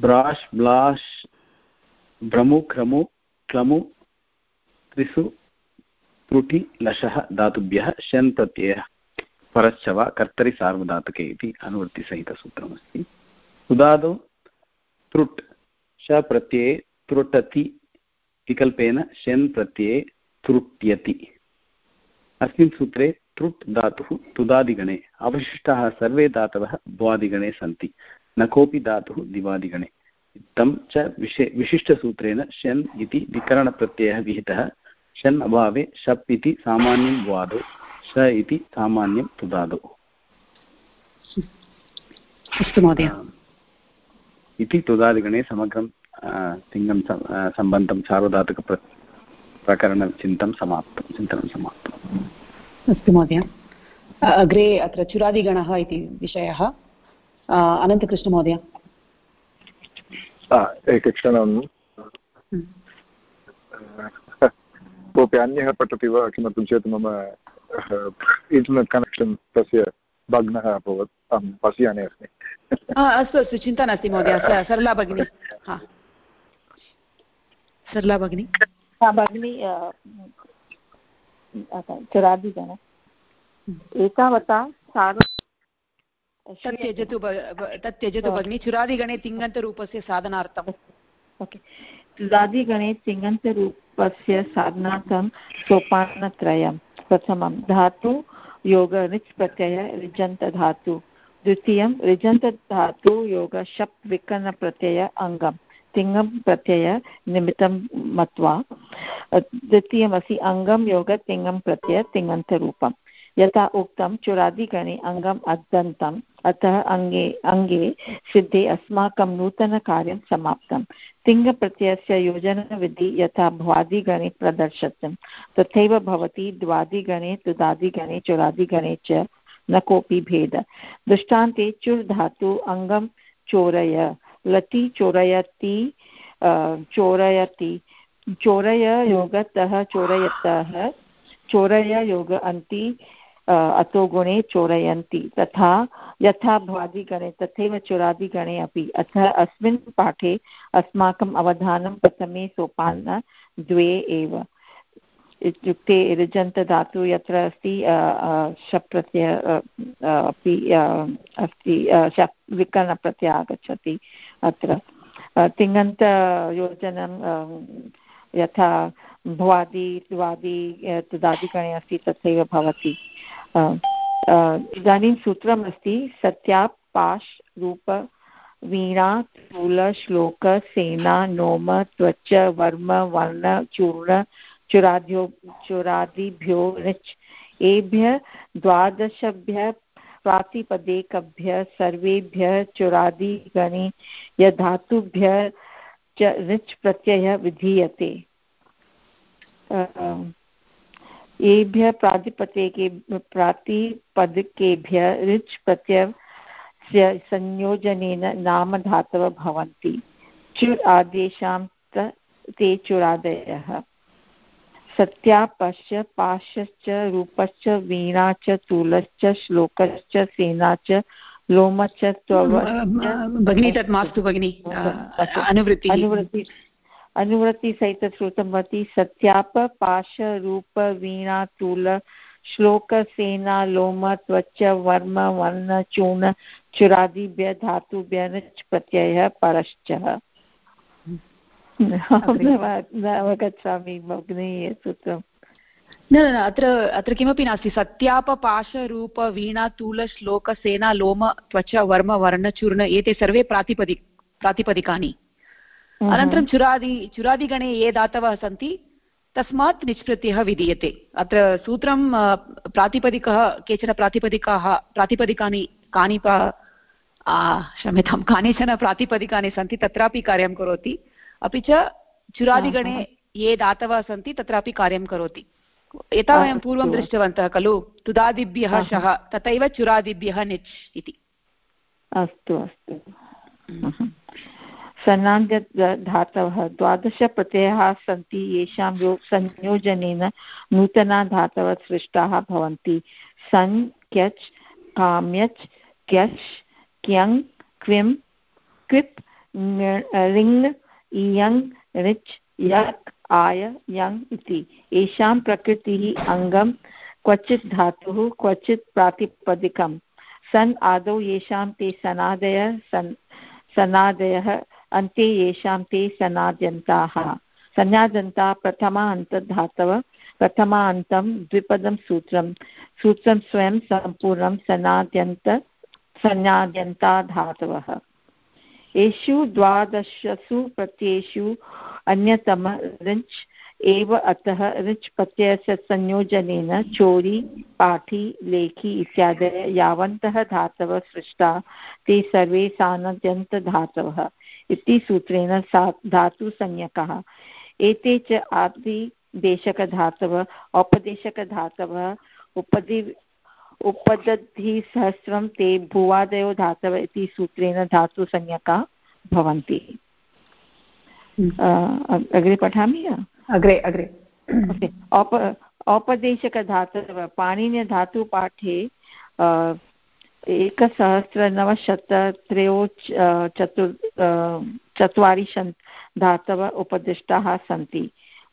ब्राश् ब्लाश् भ्रमु क्रमु क्लमु त्रिषु त्रुटि लशः धातुभ्यः शन् प्रत्ययः परश्च वा कर्तरि सार्वधातुके इति अनुवृत्तिसहितसूत्रमस्ति उदादौ त्रुट् श प्रत्यये त्रुटति विकल्पेन शन् प्रत्यये त्रुट्यति अस्मिन् सूत्रे त्रुट् धातुः तुदादिगणे अवशिष्टाः सर्वे धातवः भ्वादिगणे सन्ति न कोऽपि धातुः दिवादिगणे। तं च विशे विशिष्टसूत्रेण शन् इति विकरणप्रत्ययः विहितः। शन् अभावे शप् इति सामान्यं भ्वादौ स इति सामान्यं तुदादौ। अस्तु महोदय। इति तुदादिगणे समग्रं तिङ्गं सम्बन्धं सार्वधातुकप्र प्रकरणचिन्तं समाप्तं चिन्तनं समाप्तम् अस्तु महोदय। अग्रे अत्र चुरादिगणः इति विषयः। अनन्तकृष्णमहोदय एकक्षणं हम्म। कोऽपि अन्यः पठति वा? किमर्थं चेत् मम इण्टर्नेट् कनेक्षन् तस्य भग्नः अभवत्। अहं पश्यामि अस्मि। अस्तु अस्तु चिन्ता नास्ति महोदय। सरला भगिनी। सरला भगिनी। भगिनी चरादिगण एतावता तत् त्यजतु तत् त्यजतु भगिनि चुरादिगणे तिङन्तरूपस्य साधनार्थम्। ओके। चुरादिगणे तिङन्तरूपस्य साधनार्थं सोपानत्रयं। प्रथमं धातु योग ऋच् प्रत्यय ऋजन्तधातु द्वितीयं ऋजन्तधातु योग शप् विकरणप्रत्यय अङ्गम्। तिङं प्रत्यय निमित्तं मत्वा द्वितीयमस्ति, अङ्गं योग तिङं प्रत्यय तिङन्तरूपं यथा उक्तं, चुरादिगणे अङ्गम् अद्दन्तम् अतः अङ्गे अङ्गे सिद्धे अस्माकं नूतनकार्यं समाप्तं। तिङ्प्रत्ययस्य योजनविधि यथा भ्वादिगणे प्रदर्शितं तथैव भवति द्वादिगणे तुदादिगणे चुरादिगणे च न कोऽपि भेद। दृष्टान्ते चुर् धातु अङ्गं चोरय। लति चोरयति चोरयति। चोरय योगतः चोरयतः, चोरय योग अन्ति अतो गुणे चोरयन्ति। तथा यथा भ्वादिगणे, तथैव चोरादिगणे अपि। अतः अस्मिन् पाठे अस्माकम् अवधानं प्रथमे सोपान द्वे एव। इत्युक्ते ऋजन्तधातु यत्र अस्ति शप् प्रत्यय अपि अस्ति शप्, विकरणप्रत्ययः आगच्छति अत्र। तिङन्तयोजनं यथा भ्वादि द्वादि तुदादिगणे अस्ति, तथैव भवति। इदानीं सूत्रमस्ति सत्याप् पाश्, रूप, वीणा, स्थूल, श्लोक, सेना, नोम, त्वच, वर्म, वर्ण, चूर्ण चुराद्यो चुरादिभ्यो ऋच् एभ्य द्वादशभ्य प्रातिपदेकभ्य सर्वेभ्यः चुरादिगणे यधातुभ्यः च ऋच् प्रत्ययः विधीयते। येभ्यः प्रातिपदिके प्रातिपदिकेभ्यः ऋच् प्रत्ययस्य संयोजनेन नामधातवः भवन्ति। चुर् आदेशां ते चुरादयः। सत्यापश्च पाशश्च रूपश्च वीणा च तूलश्च श्लोकश्च सेना च लोमश्च भगिनी तत् मास्तु भगिनि। अनुवृत्ति। अनुवृत्ति। अनुवृत्तिसहितश्रुतं भवति सत्याप पाश रूप वीणा तूल श्लोक सेना लोम त्वच वर्म वर्ण चूर्ण चुरादिभ्य धातुभ्य प्रत्ययः परश्च। अवगच्छामि भगिनी सूत्रं न न अत्र अत्र किमपि नास्ति। सत्यापपाशरूपवीणातूलश्लोकसेना लोम त्वच वर्म वर्णचूर्ण एते सर्वे प्रातिपदि प्रातिपदिकानि। अनन्तरं चुरादि चुरादिगणे ये दातवः सन्ति तस्मात् निष्प्रत्ययः विधीयते। अत्र सूत्रं प्रातिपदिकः केचन प्रातिपदिकाः प्रातिपदिकानि कानि क्षम्यतां कानिचन प्रातिपदिकानि सन्ति तत्रापि कार्यं करोति। अपि च चुरादिगणे ये दातवः सन्ति तत्रापि कार्यं करोति। यथा वयं पूर्वं दृष्टवन्तः खलु तुदादिभ्यः शः तथैव चुरादिभ्यः निच् इति। अस्तु अस्तु। सन्नाद्य द्वादशप्रत्ययाः सन्ति येषां यो संयोजनेन नूतना धातवः सृष्टाः भवन्ति। सन् क्यच् काम्यच् क्यश् क्यङ् क्विं क्विप् ऋङ् इयङ् ऋच् यक् आय यङ् इति। येषां प्रकृतिः अङ्गं क्वचित् धातुः, क्वचित् प्रातिपदिकं सन् आदौ येषां ते सनादय, सन्, सनादयः, अन्ते येषां ते सनाद्यन्ताः। सन्यादन्ता प्रथमा अन्तधातव प्रथमा अन्तं द्विपदं सूत्रं। सूत्रं स्वयं सम्पूर्णं सनाद्यन्त सन्याद्यन्ता धातवः एषु द्वादशसु प्रत्ययेषु अन्यतम ऋच् एव अतः ऋच् प्रत्ययस्य संयोजनेन चोरि, पाठी, लेखी इत्यादयः यावन्तः धातवः सृष्टा, ते सर्वे सानद्यन्तधातवः इति सूत्रेण सा धातुसंज्ञकः। एते च आदिदेशकधातवः, औपदेशकधातवः, उपदि उपदधिसहस्रं ते भुवादयो धातवः इति सूत्रेण धातुसंज्ञकाः भवन्ति। अग्रे पठामि अग्रे अग्रे। औप औपदेशकधातवः पाणिन्यधातुपाठे एकसहस्रनवशतत्रयो चतुर् चत्वारिंशत् धातव उपदिष्टाः सन्ति।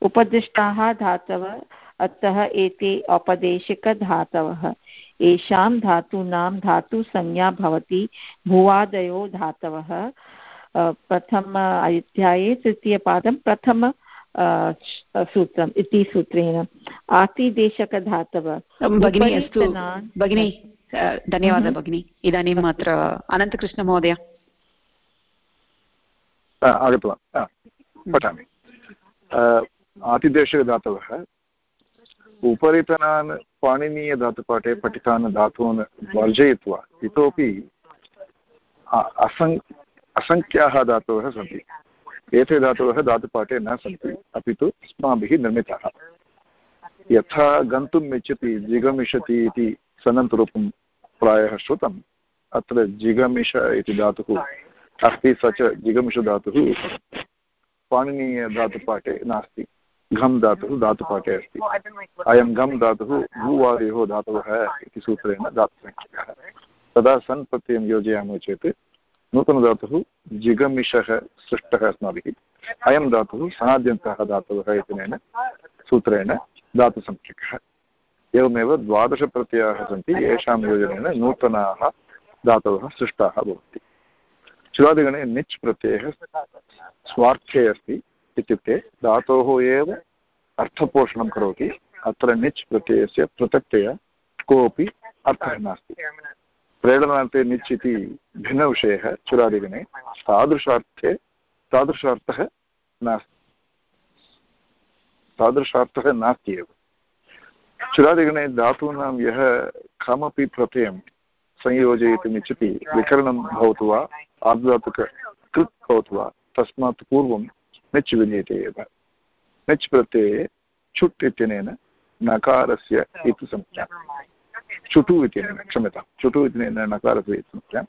उपदिष्टाः धातवः अतः एते औपदेशिकधातवः। येषां धातूनां धातुसंज्ञा भवति भुवादयो धातवः। प्रथम अध्याये तृतीयपादं प्रथम सूत्रम् इति सूत्रेण। आतिदेशकधातव। भगिनी अस्तु। भगिनी धन्यवादः। भगिनी। इदानीम् अत्र अनन्तकृष्णमहोदय। आगतवान्। पठामि। आतिदेशकधातवः उपरितनान् पाणिनीयधातुपाठे पठितान् धातून् वर्जयित्वा इतोपि असङ्, असङ्ख्याः धातवः सन्ति। एते धातवः धातुपाठे न सन्ति। अपि तु अस्माभिः निर्मिताः। यथा गन्तुम् इच्छति, जिगमिषति इति सनन्तरूपं प्रायः श्रुतम् अत्र जिगमिष इति धातुः अस्ति, स च जिगमिषधातुः पाणिनीयधातुपाठे नास्ति। घम् धातुः धातुपाठे अस्ति। अयं घम् धातुः भूवादयोः धातवः इति सूत्रेण धातुसङ्ख्यकः तदा सन् प्रत्ययं योजयामः चेत् नूतनधातुः जिगमिषः सृष्टः अस्माभिः। अयं धातुः सनाद्यन्तः धातवः इत्यनेन सूत्रेण धातुसंख्यकः एवमेव द्वादशप्रत्ययाः सन्ति येषां योजनेन नूतनाः धातवः सृष्टाः भवन्ति। चुरादिगणे निच् प्रत्ययः [LAUGHS] स्वार्थे अस्ति। इत्युक्ते धातोः एव अर्थपोषणं करोति। अत्र निच् प्रत्ययस्य पृथक्तया कोऽपि अर्थः नास्ति। प्रेरणान्ते निच् इति भिन्नविषयः चुरादिगणे तादृशार्थे तादृशार्थः नास्ति। तादृशार्थः नास्ति एव। चुरादिगणे धातूनां यः कमपि प्रत्ययं संयोजयितुम् इच्छति, विकरणं भवतु वा आर्धातुक कृत् भवतु वा, तस्मात् पूर्वं निच् विधीयते एव निच् प्रत्यये चुट् इत्यनेन नकारस्य इति संज्ञा चुटु इत्यनेन क्षम्यतां। चुटु इत्यनेन नकारस्य इत्संख्या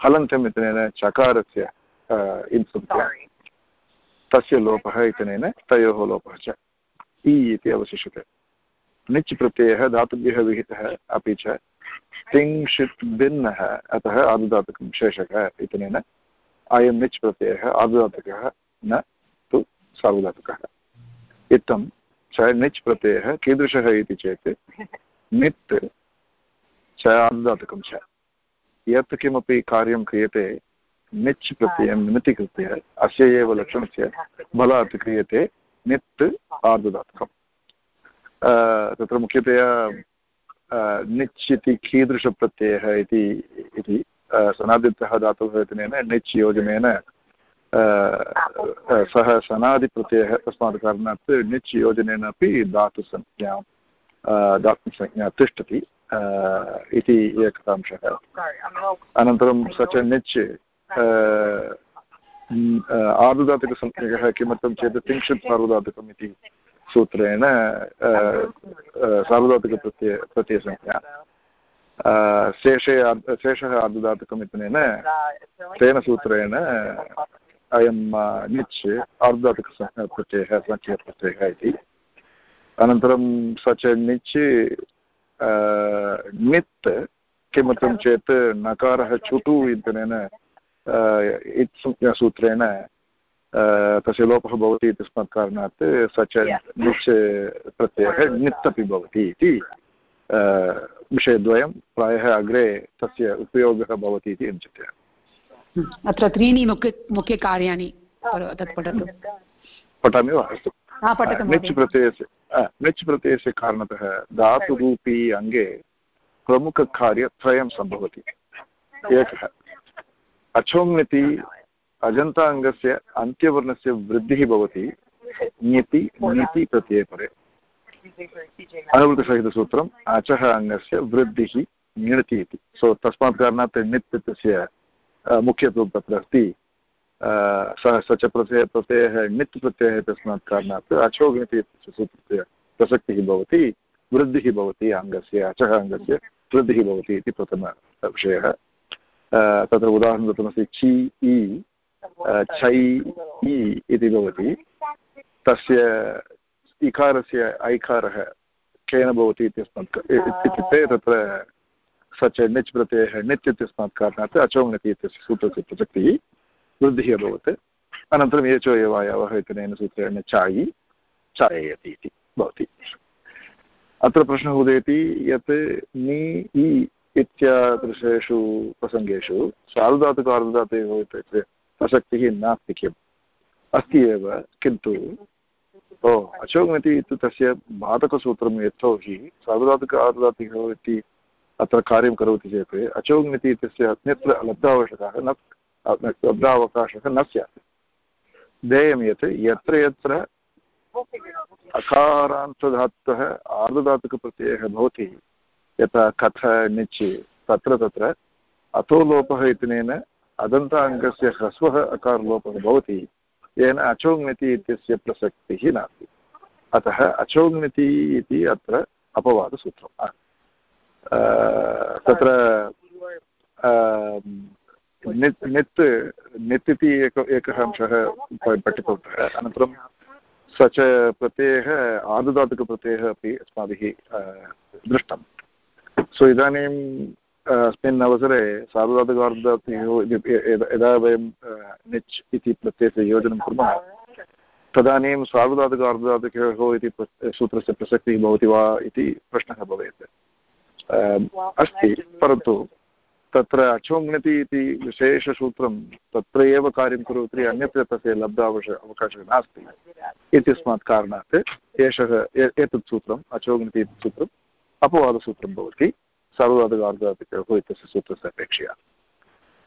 हलन्तम् इत्यनेन चकारस्य इत्संख्या तस्य लोपः इत्यनेन तयोः लोपः च। इ इति अवशिष्यते। निच् प्रत्ययः धातुभ्यः विहितः अपि च। तिङ्षित् भिन्नः अतः आदुदातकं शेषकः इत्यनेन अयं निच् प्रत्ययः आदुदातकः न सार्वधातुकः। इत्थं च निच् प्रत्ययः कीदृशः इति चेत् [LAUGHS] नित् च अनुदातकं च। यत् किमपि कार्यं क्रियते निच् प्रत्ययं निमित्तीकृत्य अस्य एव लक्षणस्य बलात् क्रियते नित् आर्धदातकम् तत्र मुख्यतया निच् इति कीदृशप्रत्ययः इति सनादित्यः धातुभेतनेन निच् योजनेन सः सनादिप्रत्ययः तस्मात् कारणात् निच् योजनेन अपि धातुसंज्ञां धातुसंज्ञा तिष्ठति इति एकः अंशः अनन्तरं स च निच् आर्धधातुकसंज्ञकः किमर्थं चेत् तिंशत् सार्वधातुकम् इति सूत्रेण सार्वधातुकप्रत्यय प्रत्ययसंज्ञा। शेषे शेषः आर्धधातुकम् इत्यनेन तेन सूत्रेण अयं निच् आर्धधातुकप्रत्ययः सङ्ख्याप्रत्ययः इति अनन्तरं स च निच् नित् किमर्थं चेत् नकारः चुटु इत्यनेन सूत्रेण तस्य लोपः भवति इत्यस्मात् कारणात् स च निच् प्रत्ययः नित् अपि भवति इति विषयद्वयं प्रायः अग्रे तस्य उपयोगः भवति इति चिन्तयामि अत्र त्रीणि मुख्य मुख्यकार्याणि तत् पठतु पठामि वा? अस्तु। निच् प्रत्ययस्य निच् प्रत्ययस्य कारणतः धातुरूपी अङ्गे प्रमुखकार्यत्रयं सम्भवति। एकः अचोङ्निति अजन्ताङ्गस्य अन्त्यवर्णस्य वृद्धिः भवति। ञति ञति प्रत्यये परे अनुवृतसहितसूत्रम् अचः अङ्गस्य वृद्धिः ङिणति इति। सो तस्मात् कारणात् णित् इत्यस्य मुख्यत्वं तत्र अस्ति सः स च प्रत्ययः प्रत्ययः णित् प्रत्ययः तस्मात् कारणात् अचोगणति सूत्रस्य प्रसक्तिः भवति, वृद्धिः भवति, अङ्गस्य, अचः अङ्गस्य, वृद्धिः भवति इति प्रथमविषयः तत्र उदाहरणं दत्तमस्ति, चि इ छै इ इति भवति। तस्य इकारस्य ऐकारः केन भवति इत्यस्मात् इत्युक्ते तत्र स च णिच् प्रत्ययः णित् इत्यस्मात् कारणात् अचोङ्णति इत्यस्य सूत्रस्य प्रसक्तिः वृद्धिः अभवत् अनन्तरम् एचो एवायावः इत्यनेन सूत्रेण चायि, चाययति इति, भवति। अत्र प्रश्नः उदेति, यत् नि, इ इत्यादृशेषु प्रसङ्गेषु सार्वधातुक अर्धधातुयोः इत्यस्य प्रसक्तिः नास्ति किम्? अस्ति एव, किन्तु, ओ अचोगमिति इति तस्य बाधकसूत्रं यतोहि सार्वधातुक अर्धधातुकः इति अत्र कार्यं करोति चेत् अचोगमिति इत्यस्य अन्यत्र लब्धावकाशः न लब्धावकाशः न स्यात्। ध्येयं यत् यत्र यत्र अकारान्तधातुः आर्धधातुकप्रत्ययः भवति, यथा कथ, निच्, तत्र तत्र अतोलोपः इत्यनेन अदन्ताङ्गस्य ह्रस्वः अकारलोपः भवति, येन अचोङ्निति इत्यस्य प्रसक्तिः नास्ति। अतः अचोङ्निति इति अत्र अपवादसूत्रम्। तत्र नित् नित् नित् इति एक, एकः अंशः पठितवन्तः। अनन्तरं स च प्रत्ययः आर्धधातुकप्रत्ययः अपि अस्माभिः दृष्टम्। सो इदानीं अस्मिन् अवसरे सार्वधातुकार्धधातुयोः यदा वयं निच् इति प्रत्ययस्य योजनं कुर्मः, तदानीं सार्वधातुकार्धधातुकयोः इति सूत्रस्य प्रसक्तिः भवति वा इति प्रश्नः भवेत्। अस्ति परन्तु तत्र अचोङ्णति इति विशेषसूत्रं तत्र एव कार्यं करोति अन्यत्र तस्य लब्धावश अवकाशः नास्ति. इत्यस्मात् कारणात् एषः एतत् सूत्रम् अचोङ्णति इति सूत्रम् अपवादसूत्रं भवति सार्वधातुकार्धातुकयोः इत्यस्य सूत्रस्य अपेक्षया।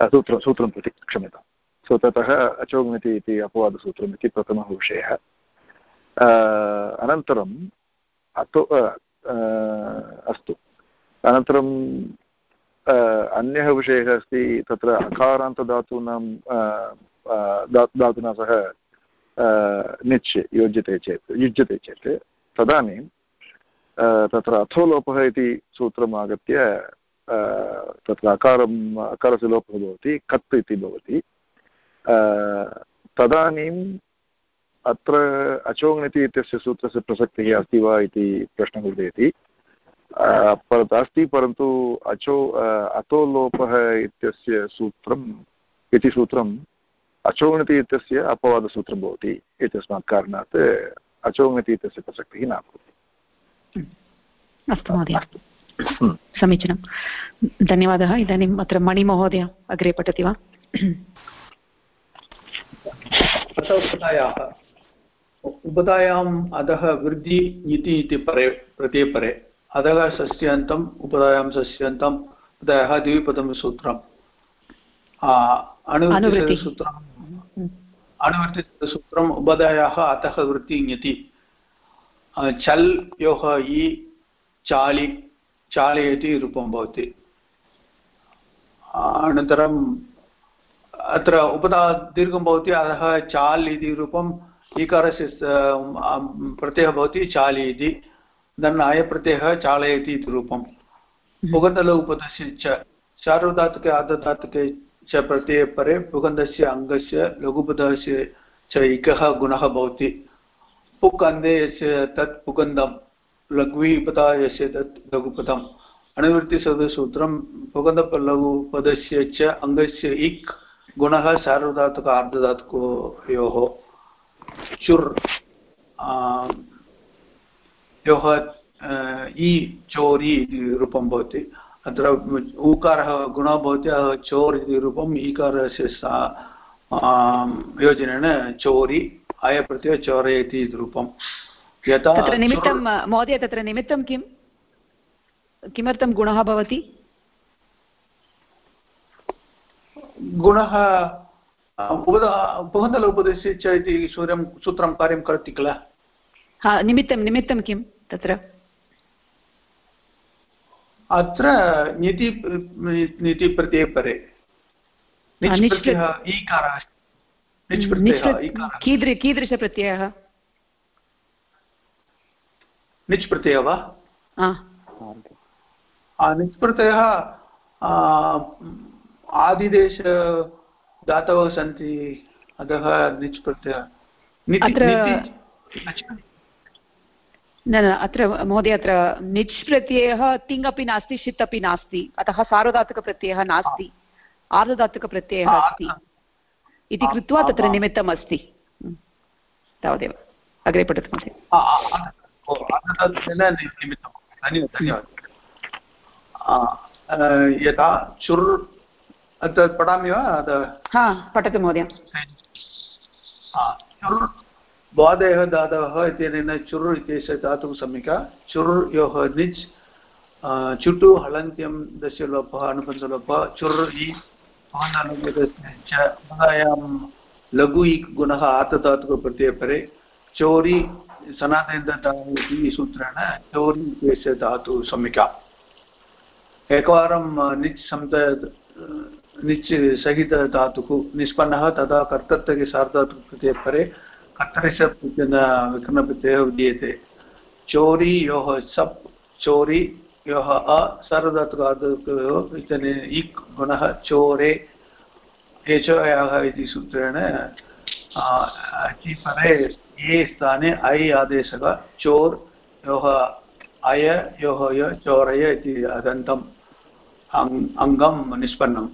सूत्रं सूत्रं प्रति क्षम्यतां सो ततः अचोगमिति इति अपवादसूत्रम् इति प्रथमः विषयः। अनन्तरम् अतो अस्तु। अनन्तरं अन्यः विषयः अस्ति, तत्र अकारान्तधातूनां धातुना सह निच् योज्यते चेत्, युज्यते चेत्, तदानीं तत्र अथोलोपः इति सूत्रम् आगत्य तत्र अकारम् अकारस्य लोपः भवति, कत् इति भवति तदानीम् अत्र अचोङ्णति इत्यस्य सूत्रस्य प्रसक्तिः अस्ति वा इति प्रश्नः उदेति अस्ति परन्तु अचो अतोलोपः इत्यस्य सूत्रम् इति सूत्रम् अचोङ्णति इत्यस्य अपवादसूत्रं भवति इत्यस्मात् कारणात् अचोङ्णति इत्यस्य प्रसक्तिः न भवति। अस्तु महोदय। समीचीनं। धन्यवादः। इदानीम् अत्र मणिमहोदय अग्रे पठति वा? प्रथमकथायाः उपधायाम् अधः वृद्धि इति इति परे प्रत्ययपरे अधः सस्यन्तम् उपधायां सस्यन्तम् उपधायः द्विपदं सूत्रम् अनुवृत्तिसूत्रम् अनुवर्तिसूत्रम् उपधायाः अतः वृत्ति इति चल् योः इ चालि चालयति रूपं भवति। अनन्तरम् अत्र उपदा दीर्घं भवति अतः चाल् इति रूपम् ईकारस्य प्रत्ययः भवति चालि इति। दन् अयप्रत्ययः चालयति इति रूपं पुगन्तल उपदस्य च सार्वधातुके आर्धधातुके च प्रत्यये परे पुगन्धस्य अङ्गस्य लघुपदस्य च इकः गुणः भवति। पुक् अन्धे यस्य तत् पुगन्धं लघ्वीपदा यस्य तत् लघुपदम्। अणुवृत्तिसूत्रं पुगन्धलघुपदस्य च अङ्गस्य इक् गुणः सार्वधातुक आर्धधातुकयोः चुर् योः इ चोरि इति रूपं भवति। अत्र ऊकारः गुणः भवति चोर् इति रूपम् ईकारस्य सा योजनेन चोरि अयप्रत्यय चोरयति इति रूपं। यथा तत्र निमित्तं महोदय तत्र निमित्तं किं? किमर्थं गुणः भवति? गुणः पुगन्तल उपदेशे च इति सूर्यं सूत्रं कार्यं करोति किल? हा निमित्तं निमित्तं किं तत्र? अत्र नीति नीति प्रत्यये परे कीदृशप्रत्ययः? निच् प्रत्ययः वा निच् प्रत्ययः आदिदेश धातवः सन्ति अतः निच् प्रत्ययः न न अत्र महोदय अत्र निच् प्रत्ययः तिङ् अपि नास्ति षित् अपि नास्ति। अतः सार्वधातुकप्रत्ययः नास्ति। आर्धधातुकप्रत्ययः अस्ति। इति कृत्वा तत्र निमित्तम् अस्ति तावदेव। अग्रे पठतु महोदय। यथा चुर् तत् पठामि वा? पठतु महोदय। द्वादयः धातवः इत्यनेन चुर् इत्यस्य धातुः सम्यक् चुर् योः निच् चुटु हलन्त्यं दशलोपः अनुबन्धलोपः चुर् इ लघु इ गुणः आतधातुकप्रत्ययपरे चोरि सनातनधातु इति सूत्रेण चोरि इत्यस्य धातुः सम्यक् एकवारं निच् सन्त निच् सहितधातुः निष्पन्नः तदा कर्तृत्वके सार्धातुकप्रत्ययपरे कर्तरिश विकरणप्रत्ययः विधीयते चोरि योः सप् चोरि योः अ इक् गुणः चोरे। एचोयाः इति सूत्रेण परे ये स्थाने ऐ आदेशः चोर् योः अय योः य चोरय इति अदन्तम् अङ्गं निष्पन्नं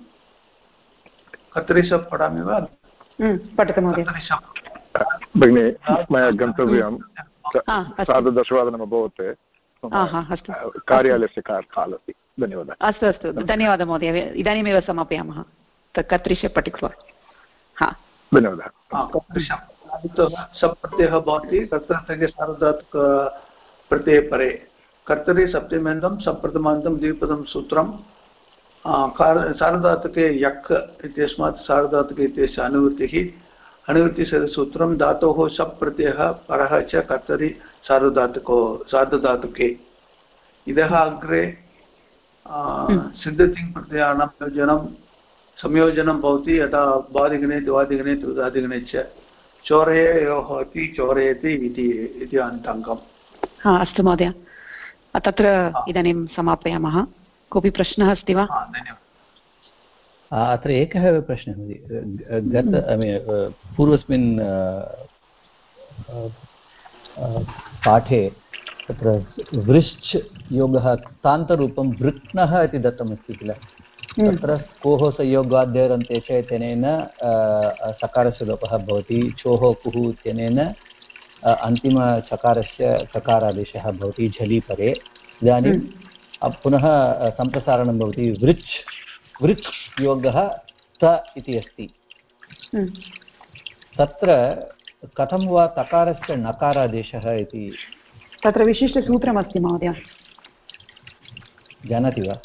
कर्तरिशप् पठामि वा? पठतु महोदय। भगिनि मया गन्तव्यं सार्धदशवादनम् अभवत् कार्यालयस्य काल् अस्ति धन्यवादः। अस्तु अस्तु धन्यवादः। महोदय। इदानीमेव समापयामः। कर्तृश पठित्वा। हा। धन्यवादः। सप्रत्ययः भवति कर्तृत्वके सार्वधातुक प्रत्यये परे। कर्तरि सप्तम्यन्तं सप्रथमान्तं द्विपदं सूत्रं। सार्वधातुके यक् इत्यस्मात् सार्वधातुके इत्यस्य अनुवृत्तिः। अनुवृत्तिसूत्रं धातोः सप् प्रत्ययः परः च कर्तरि सार्वधातुको सार्धधातुके इतः अग्रे सिद्धतिङ् प्रत्ययानां योजनं संयोजनं भवति यदा द्वादिगणे द्वादिगणे त्रिदादिगणे च। चोरयोः अपि चोरयति इति अन्तङ्गम् हा अस्तु महोदय। तत्र इदानीं समापयामः। कोऽपि प्रश्नः अस्ति वा? धन्यवादः। अत्र एकः एव प्रश्नः गत पूर्वस्मिन् पाठे तत्र वृश्च योगः तान्तरूपं वृत्नः इति दत्तमस्ति किल? तत्र कोः संयोगाद्यरन्ते च इत्यनेन सकारस्य लोपः भवति। चोः कुः इत्यनेन अन्तिमचकारस्य चकारादेशः भवति झलि परे इदानीं पुनः सम्प्रसारणं भवति वृच् वृच् योगः त इति अस्ति। तत्र कथं वा तकारस्य नकारादेशः इति? तत्र विशिष्टसूत्रमस्ति महोदय। जानाति वा?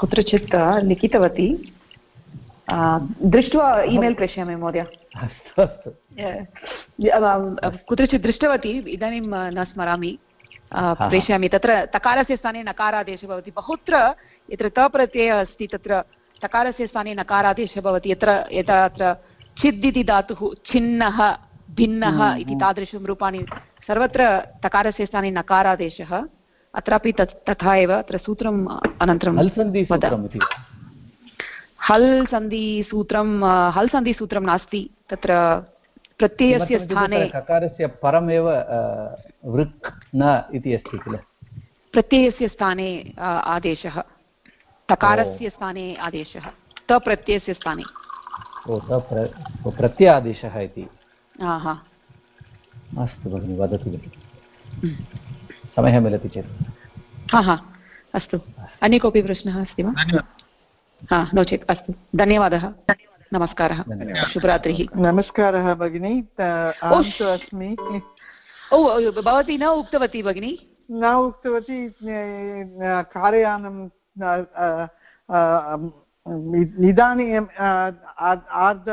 कुत्रचित् लिखितवती। दृष्ट्वा ईमेल् प्रेषयामि महोदय। अस्तु अस्तु। कुत्रचित् दृष्टवती इदानीं न स्मरामि। प्रेषयामि. तत्र तकारस्य स्थाने नकारादेशः भवति. बहुत्र यत्र तप्रत्ययः अस्ति तत्र तकारस्य स्थाने नकारादेशः भवति. यत्र अत्र छिद् इति धातुः छिन्नः भिन्नः हम्म, इति हम्म। तादृशं रूपाणि सर्वत्र तकारस्य स्थाने नकारादेशः. अत्रापि तत् तथा एव अत्र सूत्रम् अनन्तरं हल् सन्धिसूत्रं हल् सन्धिसूत्रं नास्ति. तत्र प्रत्ययस्य स्थाने ककारस्य परमेव वृक् न इति अस्ति किल? प्रत्ययस्य स्थाने आदेशः। तकारस्य स्थाने आदेशः। तप्रत्ययस्य स्थाने। ओ प्रत्ययादेशः इति। अस्तु भगिनि वदतु भगिनि। समयः मिलति चेत्। हा हा अस्तु। अन्य कोऽपि प्रश्नः अस्ति वा? हा नो चेत् अस्तु। धन्यवादः। नमस्कारः। शुभरात्रिः। नमस्कारः भगिनि अस्मि। ओ भवती न उक्तवती भगिनि? न उक्तवती कारयानं इदानीं आर्ध